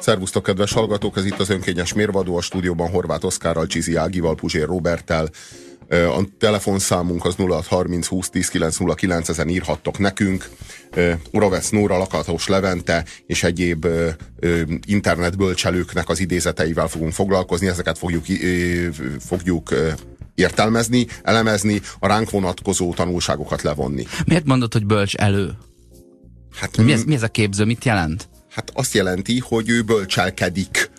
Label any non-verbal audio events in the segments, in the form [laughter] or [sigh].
Szervusztok, kedves hallgatók! Ez itt az önkényes mérvadó a stúdióban Horváth Oszkárral, Csizi Ágival, Puzsér Robertel. A telefonszámunk az 0630 20 10 909, ezen írhattok nekünk. Uravec Nóra, Lakatos Levente és egyéb internetbölcselőknek az idézeteivel fogunk foglalkozni. Ezeket fogjuk, fogjuk értelmezni, elemezni, a ránk vonatkozó tanulságokat levonni. Miért mondod, hogy bölcs elő? Hát, mi, ez, mi ez a képző? Mit jelent? Hát azt jelenti, hogy ő bölcselkedik.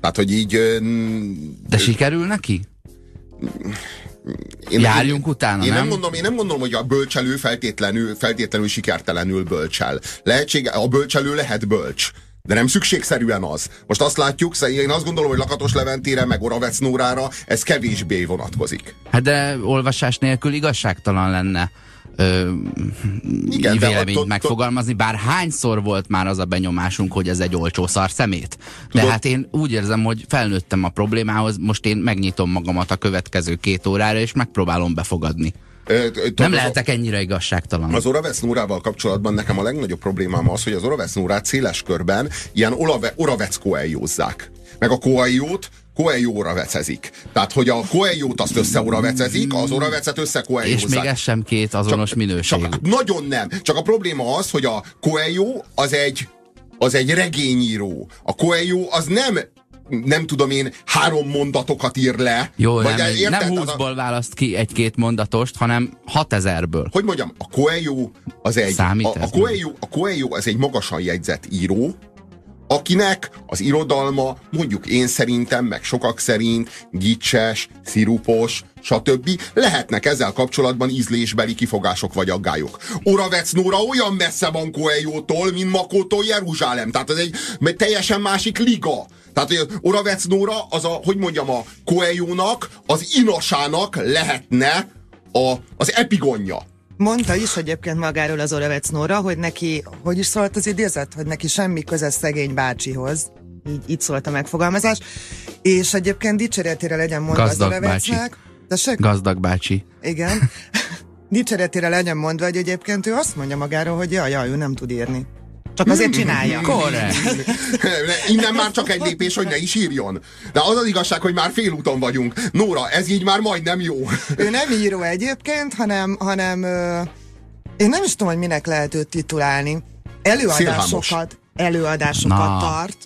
Tehát, hogy így... De sikerül neki? Én Járjunk én, utána, én nem? nem? Mondom, én nem gondolom, hogy a bölcselő feltétlenül, feltétlenül sikertelenül bölcsel. Lehetség, a bölcselő lehet bölcs. De nem szükségszerűen az. Most azt látjuk, én azt gondolom, hogy Lakatos Leventére, meg Oravec Nórára ez kevésbé vonatkozik. Hát de olvasás nélkül igazságtalan lenne ö, Igen, véleményt ott, megfogalmazni, bár hányszor volt már az a benyomásunk, hogy ez egy olcsó szar szemét. De Tudod, hát én úgy érzem, hogy felnőttem a problémához, most én megnyitom magamat a következő két órára, és megpróbálom befogadni. Nem lehetek ennyire igazságtalan. Az Oravec Nórával kapcsolatban nekem a legnagyobb problémám az, hogy az Oravec Nórát széles körben ilyen Oravec koeljózzák. Meg a koeljót Coelho-ra vecezik. Tehát, hogy a Coelho-t azt össze vecezik, az vecet össze És még ez sem két azonos csak, minőség. Csak, nagyon nem. Csak a probléma az, hogy a Coelho az egy, az egy regényíró. A Coelho az nem nem tudom én, három mondatokat ír le. Jó, vagy nem, érted? nem húszból választ ki egy-két mondatost, hanem hat ezerből. Hogy mondjam, a Coelho az egy, Számít a, a, Coelho, a Coelho az egy magasan jegyzett író, akinek az irodalma mondjuk én szerintem, meg sokak szerint gicses, szirupos, stb. Lehetnek ezzel kapcsolatban ízlésbeli kifogások vagy aggályok. Oravec Nóra olyan messze van Coelho-tól, mint Makótól Jeruzsálem. Tehát ez egy teljesen másik liga. Tehát, hogy Oravec Nóra az a, hogy mondjam, a Coelho-nak, az inasának lehetne a, az epigonja. Mondta is egyébként magáról az Oravec Nóra, hogy neki, hogy is szólt az idézet, hogy neki semmi köze szegény bácsihoz. Így, így szólt a megfogalmazás. És egyébként dicséretére legyen mondva Gazdag az Oravecnek. Bácsi. Gazdag bácsi. Igen. [laughs] dicséretére legyen mondva, hogy egyébként ő azt mondja magáról, hogy jaj, jaj, ő nem tud írni. Csak azért csinálja. Korrekt. [laughs] Innen már csak egy lépés, hogy ne is írjon. De az az igazság, hogy már félúton vagyunk. Nóra, ez így már majdnem jó. Ő nem író egyébként, hanem, hanem ö, én nem is tudom, hogy minek lehet őt titulálni. Előadásokat, előadásokat Na. tart.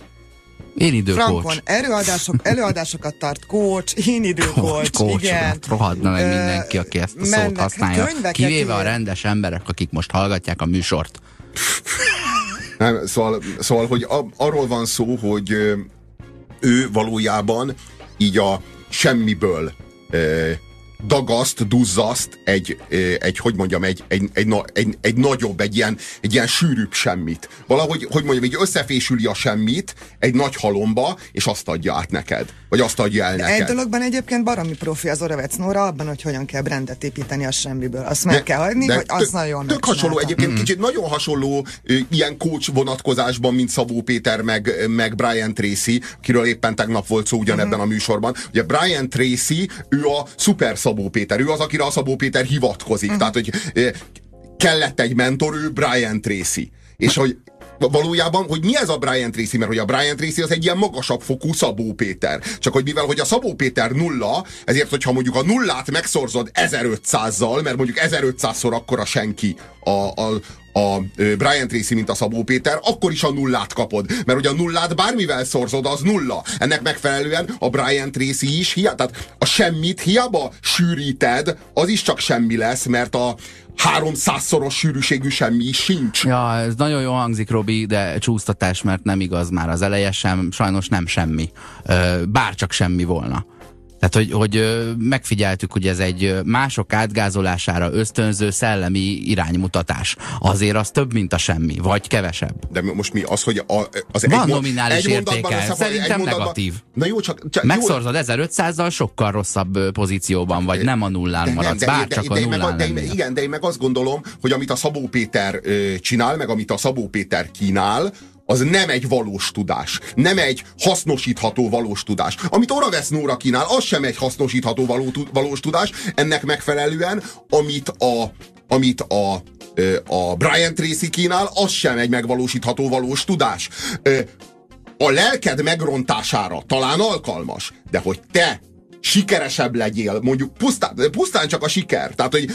Én időkócs. Frankon, előadások, előadásokat tart, coach, én időkócs, coach, igen. Hát rohadna meg mindenki, aki ezt a szót használja. Kivéve a rendes emberek, akik most hallgatják a műsort. Nem, szóval, szóval, hogy a, arról van szó, hogy ő valójában így a semmiből dagaszt, duzzaszt egy, egy hogy mondjam, egy, egy, egy, egy, egy nagyobb, egy ilyen, egy ilyen sűrűbb semmit. Valahogy, hogy mondjam, így összefésüli a semmit egy nagy halomba, és azt adja át neked. Vagy azt adja el neked. Egy dologban egyébként baromi profi az Oravec Nóra abban, hogy hogyan kell brandet építeni a semmiből. Azt meg de, kell hagyni, hogy az nagyon Tök hasonló, egyébként mm-hmm. kicsit nagyon hasonló ilyen coach vonatkozásban, mint Szabó Péter, meg, meg Brian Tracy, akiről éppen tegnap volt szó ugyanebben mm-hmm. a műsorban. Ugye Brian Tracy, ő a szuper Szabó Péter. Ő az, akire a Szabó Péter hivatkozik. Uh-huh. Tehát, hogy kellett egy mentor, ő Brian Tracy. És hogy valójában, hogy mi ez a Brian Tracy, mert hogy a Brian Tracy az egy ilyen magasabb fokú Szabó Péter. Csak hogy mivel, hogy a Szabó Péter nulla, ezért, hogyha mondjuk a nullát megszorzod 1500-zal, mert mondjuk 1500-szor akkora senki a, a, a Brian Tracy, mint a Szabó Péter, akkor is a nullát kapod. Mert ugye a nullát bármivel szorzod, az nulla. Ennek megfelelően a Brian Tracy is, hiá, tehát a semmit hiába sűríted, az is csak semmi lesz, mert a, 300-szoros sűrűségű semmi sincs. Ja, ez nagyon jó hangzik, Robi, de csúsztatás, mert nem igaz már az eleje sem, sajnos nem semmi. Bár csak semmi volna. Tehát, hogy, hogy megfigyeltük, hogy ez egy mások átgázolására ösztönző szellemi iránymutatás. Azért az több, mint a semmi, vagy kevesebb. De most mi az, hogy a, az Van egy nominális egy értéke, szerintem egy negatív. Na jó, csak... csak Megszorzod 1500-zal, sokkal rosszabb pozícióban vagy, nem a nullán maradsz, bár de, csak de, a nullán de, de, Igen, de én meg azt gondolom, hogy amit a Szabó Péter csinál, meg amit a Szabó Péter kínál, az nem egy valós tudás. Nem egy hasznosítható valós tudás. Amit Oravesz Nóra kínál, az sem egy hasznosítható való, valós tudás. Ennek megfelelően, amit a, amit a, a Brian Tracy kínál, az sem egy megvalósítható valós tudás. a lelked megrontására talán alkalmas, de hogy te sikeresebb legyél, mondjuk pusztán, pusztán csak a siker, tehát hogy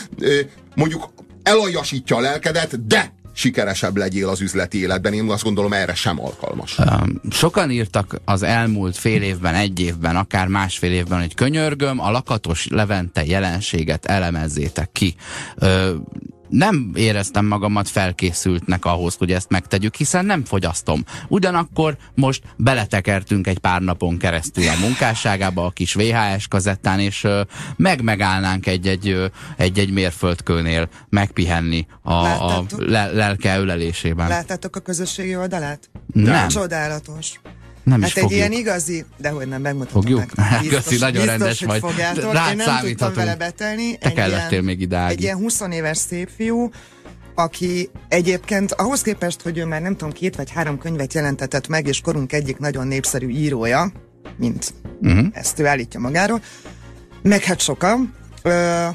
mondjuk elaljasítja a lelkedet, de sikeresebb legyél az üzleti életben. Én azt gondolom, erre sem alkalmas. Sokan írtak az elmúlt fél évben, egy évben, akár másfél évben, hogy könyörgöm, a lakatos Levente jelenséget elemezzétek ki nem éreztem magamat felkészültnek ahhoz, hogy ezt megtegyük, hiszen nem fogyasztom. Ugyanakkor most beletekertünk egy pár napon keresztül a munkásságába a kis VHS kazettán, és meg-megállnánk egy-egy, egy-egy mérföldkőnél megpihenni a, a le, lelke ölelésében. Láttátok a közösségi oldalát? Nem. Csodálatos. Nem hát is egy fogjuk. ilyen igazi, de hogy nem megmutatom Fogjuk? meg. Biztos, Köszi, nagyon biztos, rendes vagy. Fogjátok. Rád Én nem tudtam vele betelni. Te kellettél ilyen, még ide, Egy ilyen 20 éves szép fiú, aki egyébként ahhoz képest, hogy ő már nem tudom, két vagy három könyvet jelentetett meg, és korunk egyik nagyon népszerű írója, mint uh-huh. ezt ő állítja magáról, meg hát sokan, ö,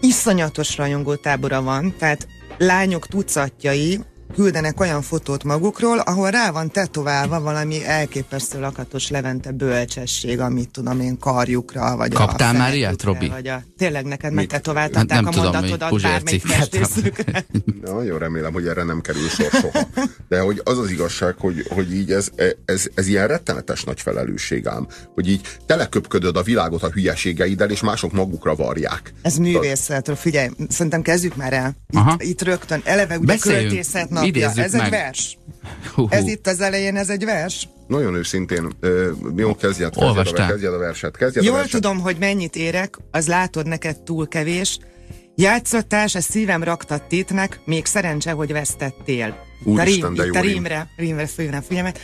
iszonyatos rajongótábora van, tehát lányok tucatjai küldenek olyan fotót magukról, ahol rá van tetoválva valami elképesztő lakatos Levente bölcsesség, amit tudom én karjukra, vagy Kaptál a már ilyet, Robi? Vagy a, tényleg neked megtetováltatták nem, nem a mondatodat bármelyik. [laughs] Nagyon remélem, hogy erre nem kerül sor soha. De hogy az az igazság, hogy, hogy így ez, ez, ez ilyen rettenetes nagy felelősség ám, hogy így teleköpködöd a világot a hülyeségeiddel, és mások magukra varják. Ez művészet, figyelj, szerintem kezdjük már el. Itt, itt rögtön, eleve ugye költészet napja. Ez meg. egy vers. Hú, hú. Ez itt az elején, ez egy vers. Nagyon őszintén, jó, kezdjed, kezdjed, a, kezdjed a verset. Kezdjed Jól a verset. tudom, hogy mennyit érek, az látod neked túl kevés. Játszottás, a szívem raktat tétnek, még szerencse, hogy vesztettél. Úristen, de jó a rímre, rímre főre figyelmet.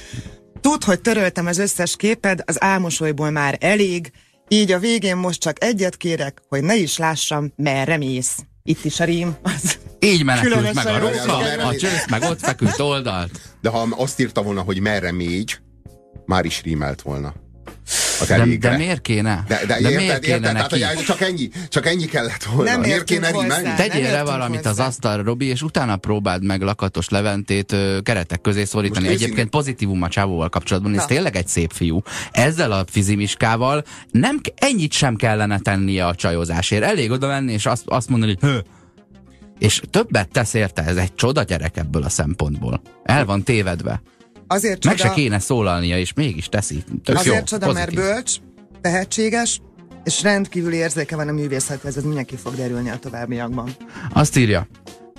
Tudd, hogy töröltem az összes képed, az álmosolyból már elég, így a végén most csak egyet kérek, hogy ne is lássam, merre mész. Itt is a rím. Az Így menekült meg a rossz, a csősz meg ott feküdt oldalt. De ha azt írta volna, hogy merre mégy, már is rímelt volna. De, de miért kéne? De, de, de érted, miért kéne érted? neki? Tehát, csak, ennyi, csak ennyi kellett volna. Nem miért kéne rímelni? Tegyél le valamit hozzá. az asztalra, Robi, és utána próbáld meg lakatos Leventét ö, keretek közé szorítani. Most Egyébként pozitívum a csávóval kapcsolatban, Na. ez tényleg egy szép fiú. Ezzel a fizimiskával nem, ennyit sem kellene tennie a csajozásért. Elég oda menni, és azt, azt mondani, hogy és többet tesz érte, ez egy csoda gyerek ebből a szempontból. El van tévedve. Azért Meg csoda, se kéne szólalnia, és mégis teszi. Tök azért jó, csoda, pozitív. mert bölcs, tehetséges, és rendkívüli érzéke van a művészethez, ez mindenki fog derülni a továbbiakban. Azt írja,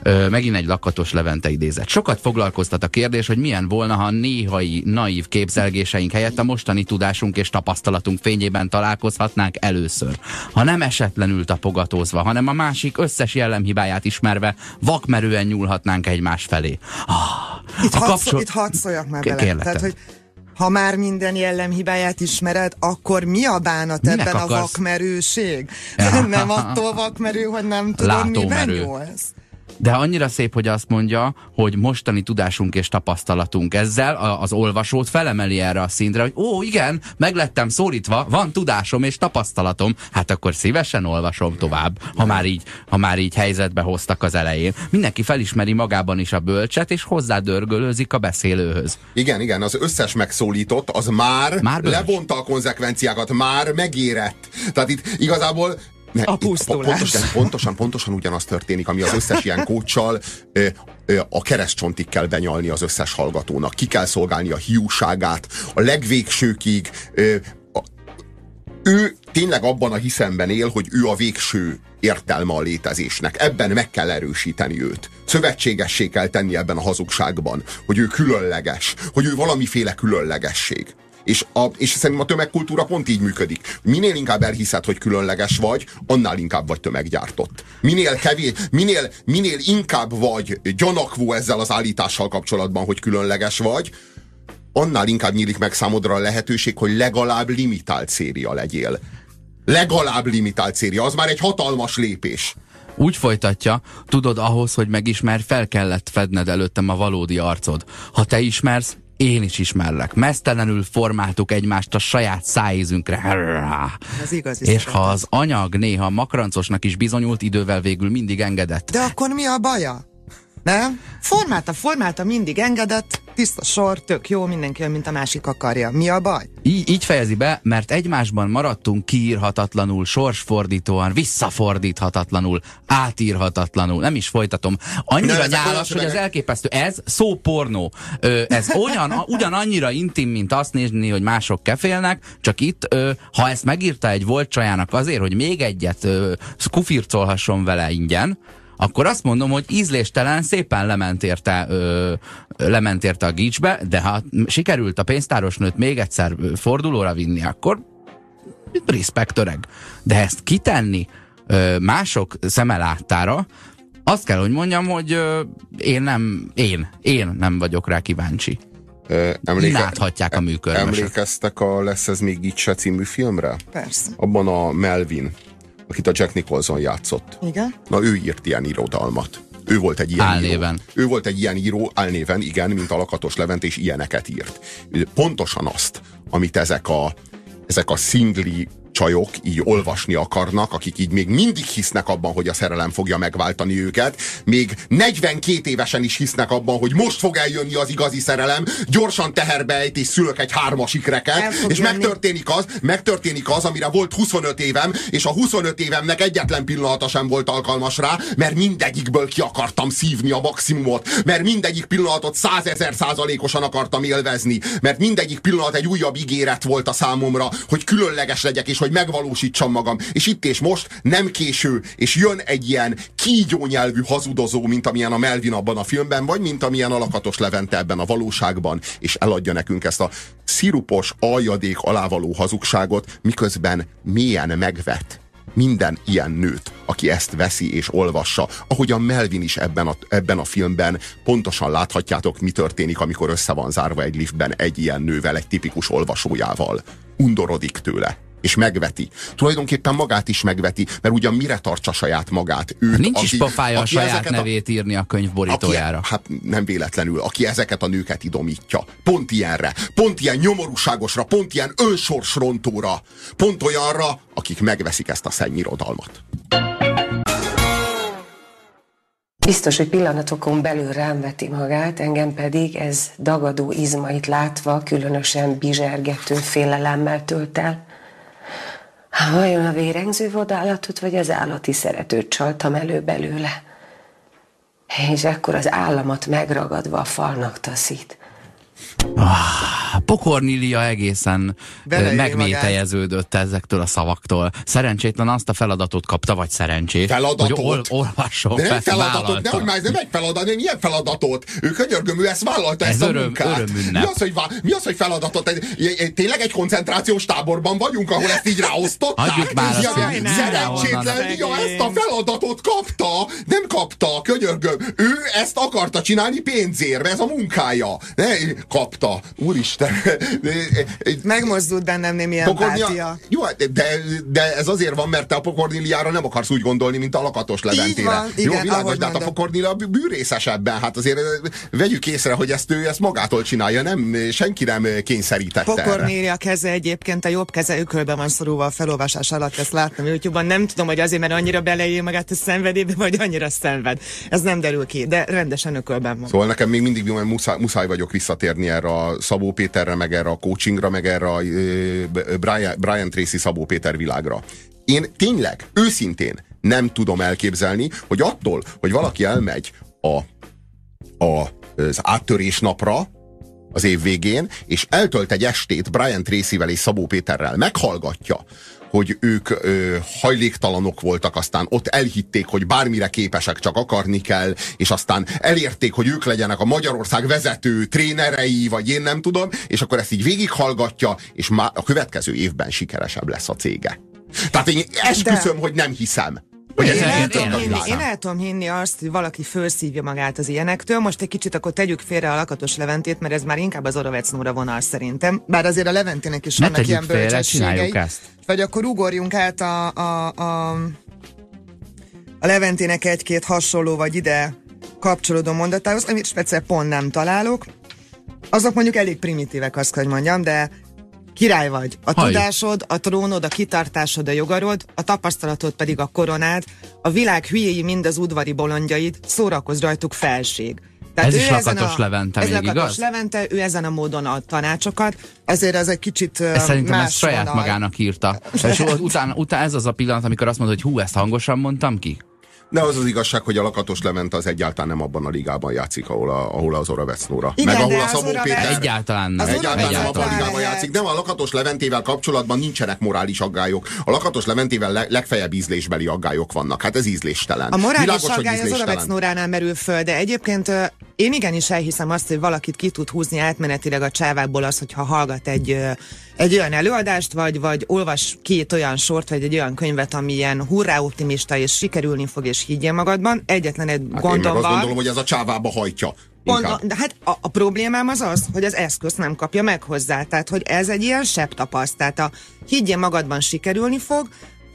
Ö, megint egy lakatos Levente idézet. Sokat foglalkoztat a kérdés, hogy milyen volna, ha néhai naív képzelgéseink helyett a mostani tudásunk és tapasztalatunk fényében találkozhatnánk először. Ha nem esetlenül tapogatózva, hanem a másik összes jellemhibáját ismerve, vakmerően nyúlhatnánk egymás felé. Ah, itt, hadd, kapcsol... itt hadd szóljak már bele. Tehát, hogy ha már minden jellemhibáját ismered, akkor mi a bánat Minek ebben akarsz? a vakmerőség? Ja. [laughs] nem attól vakmerő, hogy nem tudod, miben nyúlsz. De annyira szép, hogy azt mondja, hogy mostani tudásunk és tapasztalatunk ezzel az olvasót felemeli erre a szintre, hogy ó, igen, meglettem szólítva, van tudásom és tapasztalatom, hát akkor szívesen olvasom tovább, ha már így, ha már így helyzetbe hoztak az elején. Mindenki felismeri magában is a bölcset, és hozzádörgölőzik a beszélőhöz. Igen, igen, az összes megszólított, az már, már levonta a konzekvenciákat, már megérett. Tehát itt igazából ne, a pusztulás. Pontosan, pontosan, pontosan ugyanaz történik, ami az összes ilyen kócsal a keresztcsontig kell benyalni az összes hallgatónak. Ki kell szolgálni a hiúságát, a legvégsőkig. Ő tényleg abban a hiszemben él, hogy ő a végső értelme a létezésnek. Ebben meg kell erősíteni őt. Szövetségessé kell tenni ebben a hazugságban, hogy ő különleges, hogy ő valamiféle különlegesség. És, a, és szerintem a tömegkultúra pont így működik. Minél inkább elhiszed, hogy különleges vagy, annál inkább vagy tömeggyártott. Minél kevés, minél, minél inkább vagy gyanakvó ezzel az állítással kapcsolatban, hogy különleges vagy, annál inkább nyílik meg számodra a lehetőség, hogy legalább limitált széria legyél. Legalább limitált széria, az már egy hatalmas lépés. Úgy folytatja, tudod, ahhoz, hogy megismer, fel kellett fedned előttem a valódi arcod. Ha te ismersz, én is ismerlek. Mesztelenül formáltuk egymást a saját szájízünkre. Ez igaz. És ha az anyag néha makrancosnak is bizonyult, idővel végül mindig engedett. De akkor mi a baja? Nem? Formálta, formálta, mindig engedett, tiszta sor, tök jó, mindenki olyan, mint a másik akarja. Mi a baj? Így, így fejezi be, mert egymásban maradtunk kiírhatatlanul, sorsfordítóan, visszafordíthatatlanul, átírhatatlanul. Nem is folytatom. Annyira nyálas, hogy az elképesztő. Ez szó pornó. Ö, ez olyan, ugyanannyira intim, mint azt nézni, hogy mások kefélnek, csak itt, ö, ha ezt megírta egy volt csajának azért, hogy még egyet ö, kufircolhasson vele ingyen, akkor azt mondom, hogy ízléstelen szépen lement érte, ö, lement érte a gicsbe, de ha sikerült a pénztáros nőt még egyszer fordulóra vinni, akkor respekt öreg. De ezt kitenni ö, mások szeme láttára, azt kell, hogy mondjam, hogy ö, én nem, én, én nem vagyok rá kíváncsi. Emléke, Láthatják a műkörösök. Emlékeztek a Lesz ez még itt se című filmre? Persze. Abban a Melvin akit a Jack Nicholson játszott. Igen? Na ő írt ilyen irodalmat. Ő volt egy ilyen álnéven. író. Ő volt egy ilyen író, álnéven, igen, mint a Lakatos Levent, és ilyeneket írt. Pontosan azt, amit ezek a, ezek a szingli csajok így olvasni akarnak, akik így még mindig hisznek abban, hogy a szerelem fogja megváltani őket, még 42 évesen is hisznek abban, hogy most fog eljönni az igazi szerelem, gyorsan teherbe ejt és szülök egy hármas ikreket, és jönni. megtörténik az, megtörténik az, amire volt 25 évem, és a 25 évemnek egyetlen pillanata sem volt alkalmas rá, mert mindegyikből ki akartam szívni a maximumot, mert mindegyik pillanatot százezer százalékosan akartam élvezni, mert mindegyik pillanat egy újabb ígéret volt a számomra, hogy különleges legyek, és hogy megvalósítsam magam. És itt és most nem késő, és jön egy ilyen kígyó nyelvű hazudozó, mint amilyen a Melvin abban a filmben, vagy mint amilyen a Lakatos Levente ebben a valóságban, és eladja nekünk ezt a szirupos, aljadék alávaló hazugságot, miközben mélyen megvet minden ilyen nőt, aki ezt veszi és olvassa, ahogy a Melvin is ebben a, ebben a filmben pontosan láthatjátok, mi történik, amikor össze van zárva egy liftben egy ilyen nővel, egy tipikus olvasójával. Undorodik tőle és megveti. Tulajdonképpen magát is megveti, mert ugyan mire tartsa saját magát? Őt, Nincs aki, is pofája a saját nevét a, írni a könyv borítójára. Aki, hát nem véletlenül, aki ezeket a nőket idomítja. Pont ilyenre, pont ilyen nyomorúságosra, pont ilyen önsorsrontóra, pont olyanra, akik megveszik ezt a szennyirodalmat. Biztos, hogy pillanatokon belül rám veti magát, engem pedig ez dagadó izmait látva különösen bizsergető félelemmel tölt el. Vajon a vérengző vadállatot, vagy az állati szeretőt csaltam elő belőle? És ekkor az államat megragadva a falnak taszít. Ah, Pokornilia egészen megmétejeződött ezektől a szavaktól. Szerencsétlen azt a feladatot kapta, vagy szerencsét, feladatot? hogy ol, olvasson. De nem feladatot, nem, már nem egy feladat, nem ilyen feladatot. Ő könyörgöm, ő ezt vállalta, Ez ezt öröm, a munkát. Mi az, hogy, mi az, hogy feladatot? Tényleg egy koncentrációs táborban vagyunk, ahol ezt így ráosztották? Hagyjuk már ja, Szerencsétlen, ja, ezt a feladatot kapta, nem kapta, könyörgöm. Ő ezt akarta csinálni pénzért, ez a munkája. Ne, kapta kapta. Úristen. Megmozdult bennem némi empátia. Jó, hát, de, de ez azért van, mert te a pokorniliára nem akarsz úgy gondolni, mint a lakatos leventére. Van, igen, Jó, világos, de hát a pokornilia bűrészes ebben. Hát azért vegyük észre, hogy ezt ő ezt magától csinálja, nem, senki nem kényszerítette Pokornilia keze egyébként a jobb keze ökölbe van szorulva a felolvasás alatt, ezt láttam YouTube-ban. Nem tudom, hogy azért, mert annyira beleél magát a szenvedébe, vagy annyira szenved. Ez nem derül ki, de rendesen ökölben van. Szóval nekem még mindig muszáj, muszáj vagyok visszatérni erre a Szabó Péterre, meg erre a coachingra, meg erre a Brian, Brian Tracy Szabó Péter világra. Én tényleg, őszintén nem tudom elképzelni, hogy attól, hogy valaki elmegy a, a, az áttörés napra, az év végén, és eltölt egy estét Brian Tracy-vel és Szabó Péterrel, meghallgatja, hogy ők ö, hajléktalanok voltak, aztán ott elhitték, hogy bármire képesek, csak akarni kell, és aztán elérték, hogy ők legyenek a Magyarország vezető trénerei, vagy én nem tudom, és akkor ezt így végighallgatja, és már a következő évben sikeresebb lesz a cége. Tehát én esküszöm, De... hogy nem hiszem. Hogy én, el tudom hinni, én el tudom hinni azt, hogy valaki felszívja magát az ilyenektől. Most egy kicsit akkor tegyük félre a lakatos Leventét, mert ez már inkább az Orovec Nóra vonal szerintem. Bár azért a Leventének is vannak ilyen bölcsességei. Vagy akkor ugorjunk át a, a, a, a Leventének egy-két hasonló, vagy ide kapcsolódó mondatához, amit speciál pont nem találok. Azok mondjuk elég primitívek, azt hogy mondjam, de Király vagy. A Halljuk. tudásod, a trónod, a kitartásod, a jogarod, a tapasztalatod pedig a koronád, a világ hülyéi mind az udvari bolondjaid, szórakozz rajtuk felség. Tehát ez is Lakatos a, Levente ez még, Lakatos igaz? Levente, ő ezen a módon ad tanácsokat, ezért ez egy kicsit ez Szerintem ezt saját vonal. magának írta. És [laughs] utána, utána ez az a pillanat, amikor azt mondod, hogy hú, ezt hangosan mondtam ki? De az az igazság, hogy a Lakatos Levente az egyáltalán nem abban a ligában játszik, ahol, a, ahol az Oravec Nóra. Meg ahol a Szabó Péter. Egyáltalán nem. Egyáltalán nem abban a ligában játszik. Nem, a Lakatos Leventével kapcsolatban nincsenek morális aggályok. A Lakatos Leventével le, legfeljebb ízlésbeli aggályok vannak. Hát ez ízléstelen. A morális Világos, aggály az Oravec Nóránál merül föl, de egyébként én igenis elhiszem azt, hogy valakit ki tud húzni átmenetileg a csávákból az, hogyha hallgat egy, egy olyan előadást, vagy, vagy olvas két olyan sort, vagy egy olyan könyvet, ami ilyen hurrá optimista, és sikerülni fog, és higgyél magadban. Egyetlen egy hát gondom én meg azt gondolom, hogy ez a csávába hajtja. Pont, de hát a, a problémám az az, hogy az eszközt nem kapja meg hozzá. Tehát, hogy ez egy ilyen sebb tapaszt. Tehát a higgyél magadban sikerülni fog,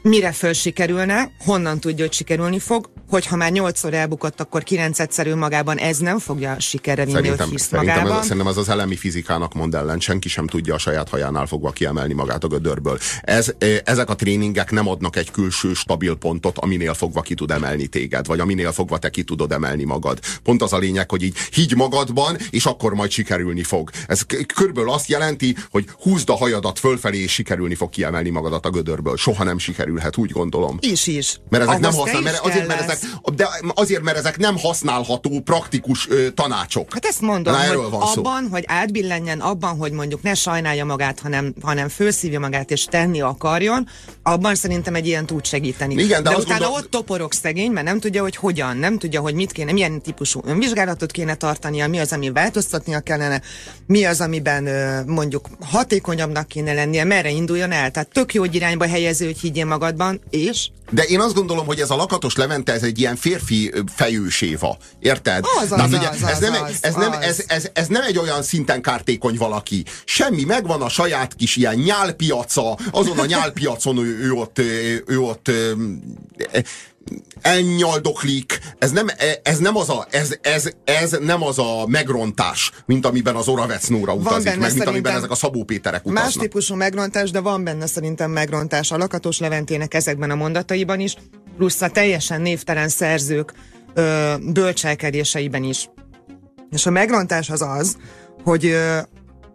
mire föl sikerülne, honnan tudja, hogy sikerülni fog, hogyha már nyolcszor elbukott, akkor kilenc egyszerű magában ez nem fogja sikerre vinni, szerintem, hogy hisz szerintem magában. Ez, szerintem az az elemi fizikának mond ellen, senki sem tudja a saját hajánál fogva kiemelni magát a gödörből. Ez, ezek a tréningek nem adnak egy külső stabil pontot, aminél fogva ki tud emelni téged, vagy aminél fogva te ki tudod emelni magad. Pont az a lényeg, hogy így higgy magadban, és akkor majd sikerülni fog. Ez körülbelül azt jelenti, hogy húzd a hajadat fölfelé, és sikerülni fog kiemelni magadat a gödörből. Soha nem sikerülhet, úgy gondolom. Is is. Mert ezek Ahhoz nem használ, mert azért, mert ezek de azért, mert ezek nem használható, praktikus ö, tanácsok. Hát ezt mondom, Na, hogy van abban, szó. hogy átbillenjen, abban, hogy mondjuk ne sajnálja magát, hanem, hanem fölszívja magát és tenni akarjon, abban szerintem egy ilyen tud segíteni. Igen, de, de utána mondom... ott toporok szegény, mert nem tudja, hogy hogyan, nem tudja, hogy mit kéne, milyen típusú önvizsgálatot kéne tartania, mi az, ami változtatnia kellene, mi az, amiben mondjuk hatékonyabbnak kéne lennie, merre induljon el. Tehát tök jó irányba helyező, hogy higgyél magadban, és de én azt gondolom, hogy ez a lakatos Levente, ez egy ilyen férfi fejőséva. Érted? Az, az, ez, nem, az, ez, nem, ez, ez, ez nem egy olyan szinten kártékony valaki. Semmi, megvan a saját kis ilyen nyálpiaca, azon a nyálpiacon ő, ő ott, ő, ő ott elnyaldoklik, ez nem, ez nem az a, ez, ez, ez nem az a megrontás, mint amiben az Oravec Nóra utazik, meg mint amiben ezek a Szabó Péterek utaznak. Más típusú megrontás, de van benne szerintem megrontás a Lakatos Leventének ezekben a mondataiban is, plusz a teljesen névtelen szerzők ö, bölcselkedéseiben is. És a megrontás az az, hogy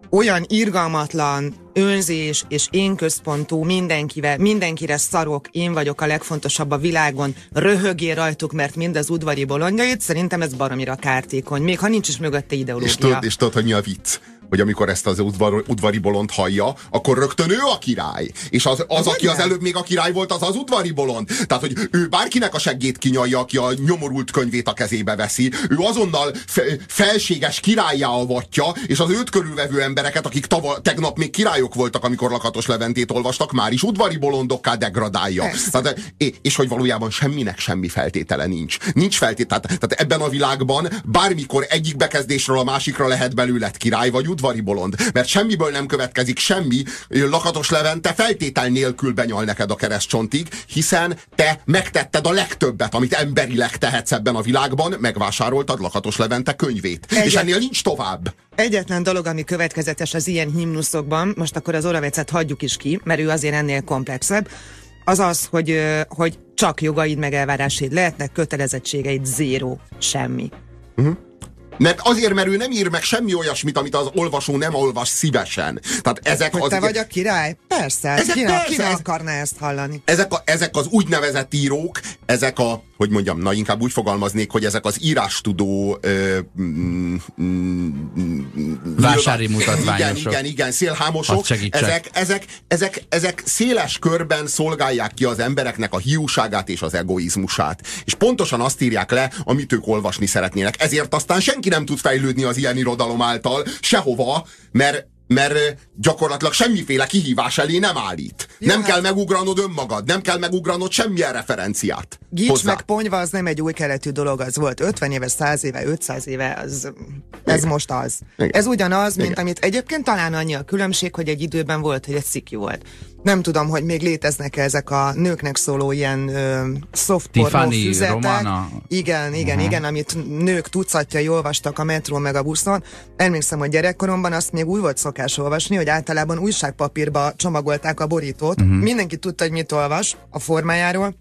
olyan irgalmatlan, önzés és én központú mindenkivel, mindenkire szarok, én vagyok a legfontosabb a világon, röhögél rajtuk, mert mind az udvari bolondjait, szerintem ez baromira kártékony, még ha nincs is mögötte ideológia. És tudod, és tudod hogy mi a vicc? Hogy amikor ezt az udvar, udvari bolond hallja, akkor rögtön ő a király. És az, az, az aki az előbb még a király volt, az az udvari bolond. Tehát, hogy ő bárkinek a seggét kinyalja, aki a nyomorult könyvét a kezébe veszi, ő azonnal fe, felséges királyjá avatja, és az őt körülvevő embereket, akik tava, tegnap még királyok voltak, amikor Lakatos Leventét olvastak, már is udvari bolondokká degradálja. Tehát, és hogy valójában semminek semmi feltétele nincs. Nincs feltétele. Tehát, tehát ebben a világban bármikor egyik bekezdésről a másikra lehet belőled király vagy udvari bolond. Mert semmiből nem következik semmi, Lakatos Levente feltétel nélkül benyal neked a keresztcsontig, hiszen te megtetted a legtöbbet, amit emberileg tehetsz ebben a világban, megvásároltad Lakatos Levente könyvét. Egyet... És ennél nincs tovább. Egyetlen dolog, ami következetes az ilyen himnuszokban, most akkor az Oravecet hagyjuk is ki, mert ő azért ennél komplexebb, az az, hogy, hogy csak jogaid meg elvárásaid lehetnek, kötelezettségeid zéro, semmi. Uh-huh. Mert azért, mert ő nem ír meg semmi olyasmit, amit az olvasó nem olvas szívesen. Tehát ezek hogy az, te vagy a király? Persze. Ezek ki, persze. ki akarná ezt hallani? Ezek, a, ezek az úgynevezett írók, ezek a, hogy mondjam, na inkább úgy fogalmaznék, hogy ezek az írástudó ö, mm, mm, vásári mutatványosok. Igen, igen, igen, szélhámosok. Ezek, ezek, ezek, ezek széles körben szolgálják ki az embereknek a hiúságát és az egoizmusát. És pontosan azt írják le, amit ők olvasni szeretnének. Ezért aztán senki nem tud fejlődni az ilyen irodalom által sehova, mert mert gyakorlatilag semmiféle kihívás elé nem állít. Ja, nem hát... kell megugranod önmagad, nem kell megugranod semmilyen referenciát. Gics hozzá. meg ponyva az nem egy új keletű dolog, az volt 50 éve, 100 éve, 500 éve, az, ez Igen. most az. Igen. Ez ugyanaz, mint Igen. amit egyébként talán annyi a különbség, hogy egy időben volt, hogy egy szikjú volt. Nem tudom, hogy még léteznek -e ezek a nőknek szóló ilyen ö, soft füzetek. Romana. Igen, igen, uh-huh. igen, amit nők tucatjai olvastak a metró meg a buszon. Emlékszem, hogy gyerekkoromban azt még úgy volt szokás olvasni, hogy általában újságpapírba csomagolták a borítót. Uh-huh. Mindenki tudta, hogy mit olvas a formájáról,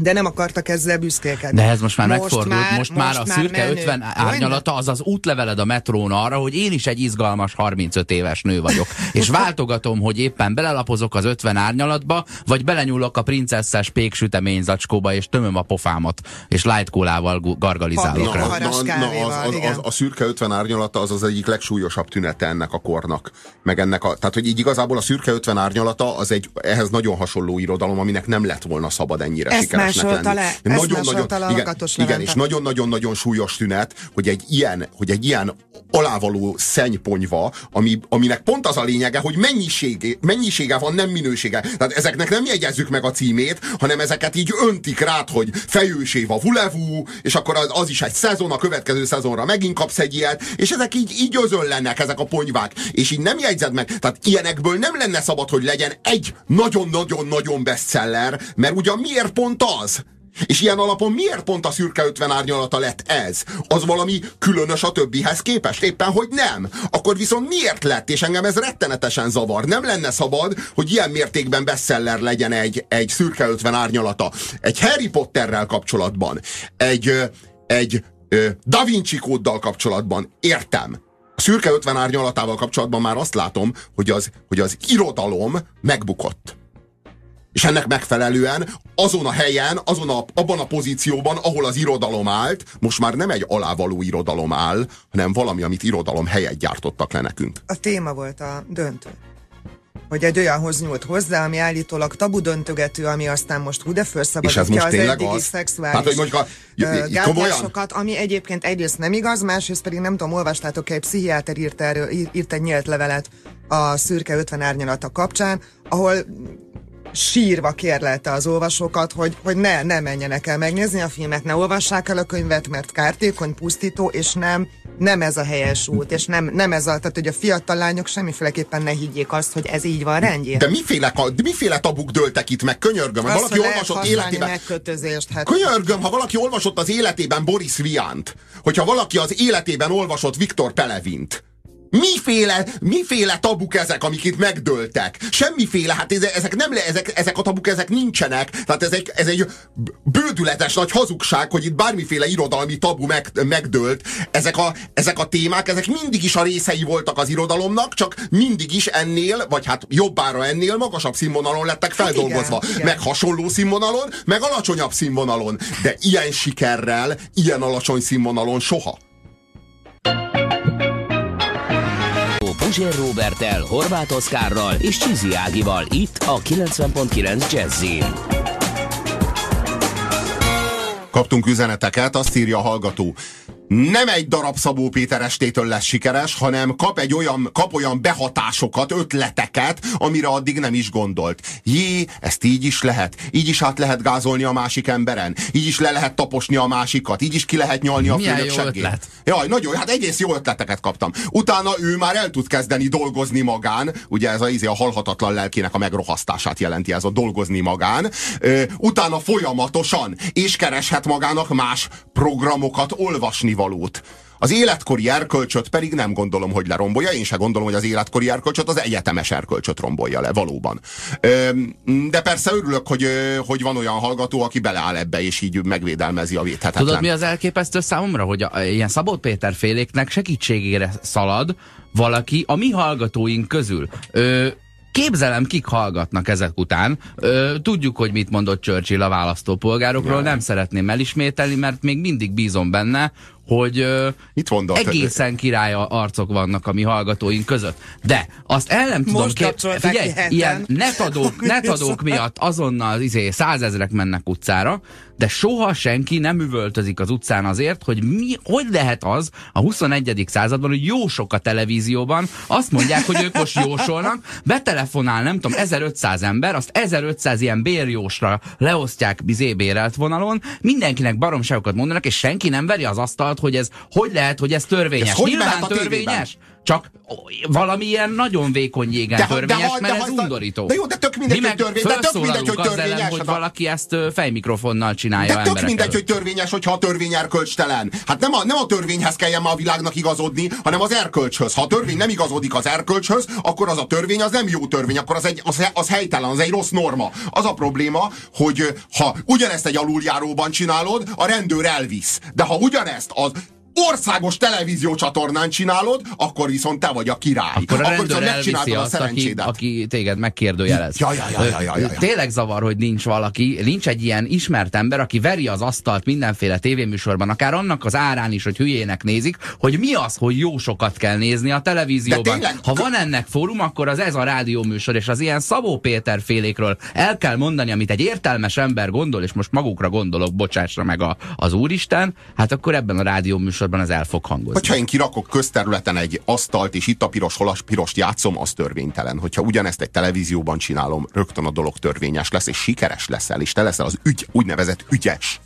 de nem akartak ezzel büszkélkedni. De ez most már most megfordult, már, most, most már a szürke menő. 50 árnyalata az az útleveled a metrón arra, hogy én is egy izgalmas 35 éves nő vagyok. [laughs] És váltogatom, hogy éppen belelapozok az 50 árnyalatba, vagy belenyúlok a princeszes péksütemény zacskóba, és tömöm a pofámat, és light kólával gargalizálok rá. Na, na, na, az, az, az, a szürke 50 árnyalata az az egyik legsúlyosabb tünete ennek a kornak. Meg ennek a, tehát, hogy így igazából a szürke 50 árnyalata az egy ehhez nagyon hasonló irodalom, aminek nem lett volna szabad ennyire Ezt sikeres másolta le. Nagyon, nagyon, le igen, igen, és nagyon-nagyon-nagyon súlyos tünet, hogy egy ilyen, hogy egy ilyen alávaló szennyponyva, ami, aminek pont az a lényege, hogy mennyisége, mennyisége van, nem minősége. Tehát ezeknek nem jegyezzük meg a címét, hanem ezeket így öntik rád, hogy fejősév a vulevú, és akkor az, az is egy szezon, a következő szezonra megint kapsz egy ilyet, és ezek így, így özönlenek, ezek a ponyvák, és így nem jegyzed meg. Tehát ilyenekből nem lenne szabad, hogy legyen egy nagyon-nagyon-nagyon bestseller, mert ugyan miért pont az? És ilyen alapon miért pont a szürke 50 árnyalata lett ez? Az valami különös a többihez képest? Éppen, hogy nem. Akkor viszont miért lett? És engem ez rettenetesen zavar. Nem lenne szabad, hogy ilyen mértékben bestseller legyen egy, egy szürke 50 árnyalata. Egy Harry Potterrel kapcsolatban, egy, egy Da Vinci kóddal kapcsolatban. Értem. A szürke 50 árnyalatával kapcsolatban már azt látom, hogy az, hogy az irodalom megbukott és ennek megfelelően azon a helyen, azon a, abban a pozícióban, ahol az irodalom állt, most már nem egy alávaló irodalom áll, hanem valami, amit irodalom helyet gyártottak le nekünk. A téma volt a döntő hogy egy olyanhoz nyúlt hozzá, ami állítólag tabu döntögető, ami aztán most hú, de felszabadítja az eddigi az? szexuális Tehát, hogy gátlássokat, ami egyébként egyrészt nem igaz, másrészt pedig nem tudom, olvastátok egy pszichiáter írt, erről, írt egy nyílt levelet a szürke 50 árnyalata kapcsán, ahol sírva kérlelte az olvasókat, hogy, hogy ne, ne menjenek el megnézni a filmet, ne olvassák el a könyvet, mert kártékony, pusztító, és nem, nem ez a helyes út, és nem, nem ez a, tehát hogy a fiatal lányok semmiféleképpen ne higgyék azt, hogy ez így van rendjén. De miféle, de miféle tabuk dőltek itt meg, könyörgöm, ha valaki olvasott életében... Hát... Könyörgöm, ha valaki olvasott az életében Boris Viant, hogyha valaki az életében olvasott Viktor Pelevint, Miféle, miféle tabuk ezek, amik itt megdőltek? Semmiféle, hát ezek nem le, ezek, ezek a tabuk, ezek nincsenek. Tehát ez egy, ez egy bődületes nagy hazugság, hogy itt bármiféle irodalmi tabu meg, megdőlt. Ezek a, ezek a témák, ezek mindig is a részei voltak az irodalomnak, csak mindig is ennél, vagy hát jobbára ennél magasabb színvonalon lettek feldolgozva. Hát igen, igen. Meg hasonló színvonalon, meg alacsonyabb színvonalon. De ilyen sikerrel, ilyen alacsony színvonalon soha. Puzsér Robertel, Horváth Oszkárral és Csizi Ágival itt a 90.9 Jazzin. Kaptunk üzeneteket, azt írja a hallgató nem egy darab Szabó Péter estétől lesz sikeres, hanem kap, egy olyan, kap olyan behatásokat, ötleteket, amire addig nem is gondolt. Jé, ezt így is lehet. Így is át lehet gázolni a másik emberen. Így is le lehet taposni a másikat. Így is ki lehet nyalni a főnök seggét. Jaj, nagyon, hát egész jó ötleteket kaptam. Utána ő már el tud kezdeni dolgozni magán. Ugye ez a, izé a halhatatlan lelkének a megrohasztását jelenti ez a dolgozni magán. utána folyamatosan, és kereshet magának más programokat olvasni valót. Az életkori erkölcsöt pedig nem gondolom, hogy lerombolja, én se gondolom, hogy az életkori erkölcsöt az egyetemes erkölcsöt rombolja le, valóban. De persze örülök, hogy, hogy van olyan hallgató, aki beleáll ebbe, és így megvédelmezi a védhetetlen. Tudod, mi az elképesztő számomra, hogy a, ilyen Szabó Péter féléknek segítségére szalad valaki a mi hallgatóink közül. Ö, Képzelem, kik hallgatnak ezek után. Ö, tudjuk, hogy mit mondott Churchill a választópolgárokról, ja. nem szeretném elismételni, mert még mindig bízom benne, hogy Mit mondott? egészen király arcok vannak a mi hallgatóink között. De azt el nem tudom képzelni. Figyelj, ilyen netadók, netadók miatt azonnal izé, százezrek mennek utcára, de soha senki nem üvöltözik az utcán azért, hogy mi, hogy lehet az a 21. században, hogy jósok a televízióban, azt mondják, hogy ők most jósolnak, betelefonál, nem tudom, 1500 ember, azt 1500 ilyen bérjósra leosztják bizébérelt vonalon, mindenkinek baromságokat mondanak, és senki nem veri az asztalt, hogy ez hogy lehet, hogy ez törvényes. Ez hogy Nyilván törvényes, csak valamilyen nagyon vékony jégen de, törvényes, de, de, mert de, ez undorító. De jó, de tök mindegy, hogy törvény, de tök mindegy, hogy törvényes. Ellen, hogy valaki ezt fejmikrofonnal csinálja De tök mindegy, hogy törvényes, hogyha a törvény erkölcstelen. Hát nem a, nem a törvényhez kelljen ma a világnak igazodni, hanem az erkölcshöz. Ha a törvény nem igazodik az erkölcshöz, akkor az a törvény az nem jó törvény, akkor az, egy, az, az helytelen, az egy rossz norma. Az a probléma, hogy ha ugyanezt egy aluljáróban csinálod, a rendőr elvisz. De ha ugyanezt az országos televízió csatornán csinálod, akkor viszont te vagy a király. Akkor, a akkor viszont megcsinálod a szerencsédet. Aki, aki téged megkérdőjelez. Ja, ja, ja, ja, ja, ja. Tényleg zavar, hogy nincs valaki, nincs egy ilyen ismert ember, aki veri az asztalt mindenféle tévéműsorban, akár annak az árán is, hogy hülyének nézik, hogy mi az, hogy jó sokat kell nézni a televízióban. Tényleg, ha van ennek fórum, akkor az ez a rádióműsor, és az ilyen Szabó Péter félékről el kell mondani, amit egy értelmes ember gondol, és most magukra gondolok, bocsássra meg a, az Úristen, hát akkor ebben a rádióműsorban műsorban az el fog hangozni. Hogyha én kirakok közterületen egy asztalt, és itt a piros, hol a pirost játszom, az törvénytelen. Hogyha ugyanezt egy televízióban csinálom, rögtön a dolog törvényes lesz, és sikeres leszel, és te leszel az ügy, úgynevezett ügyes.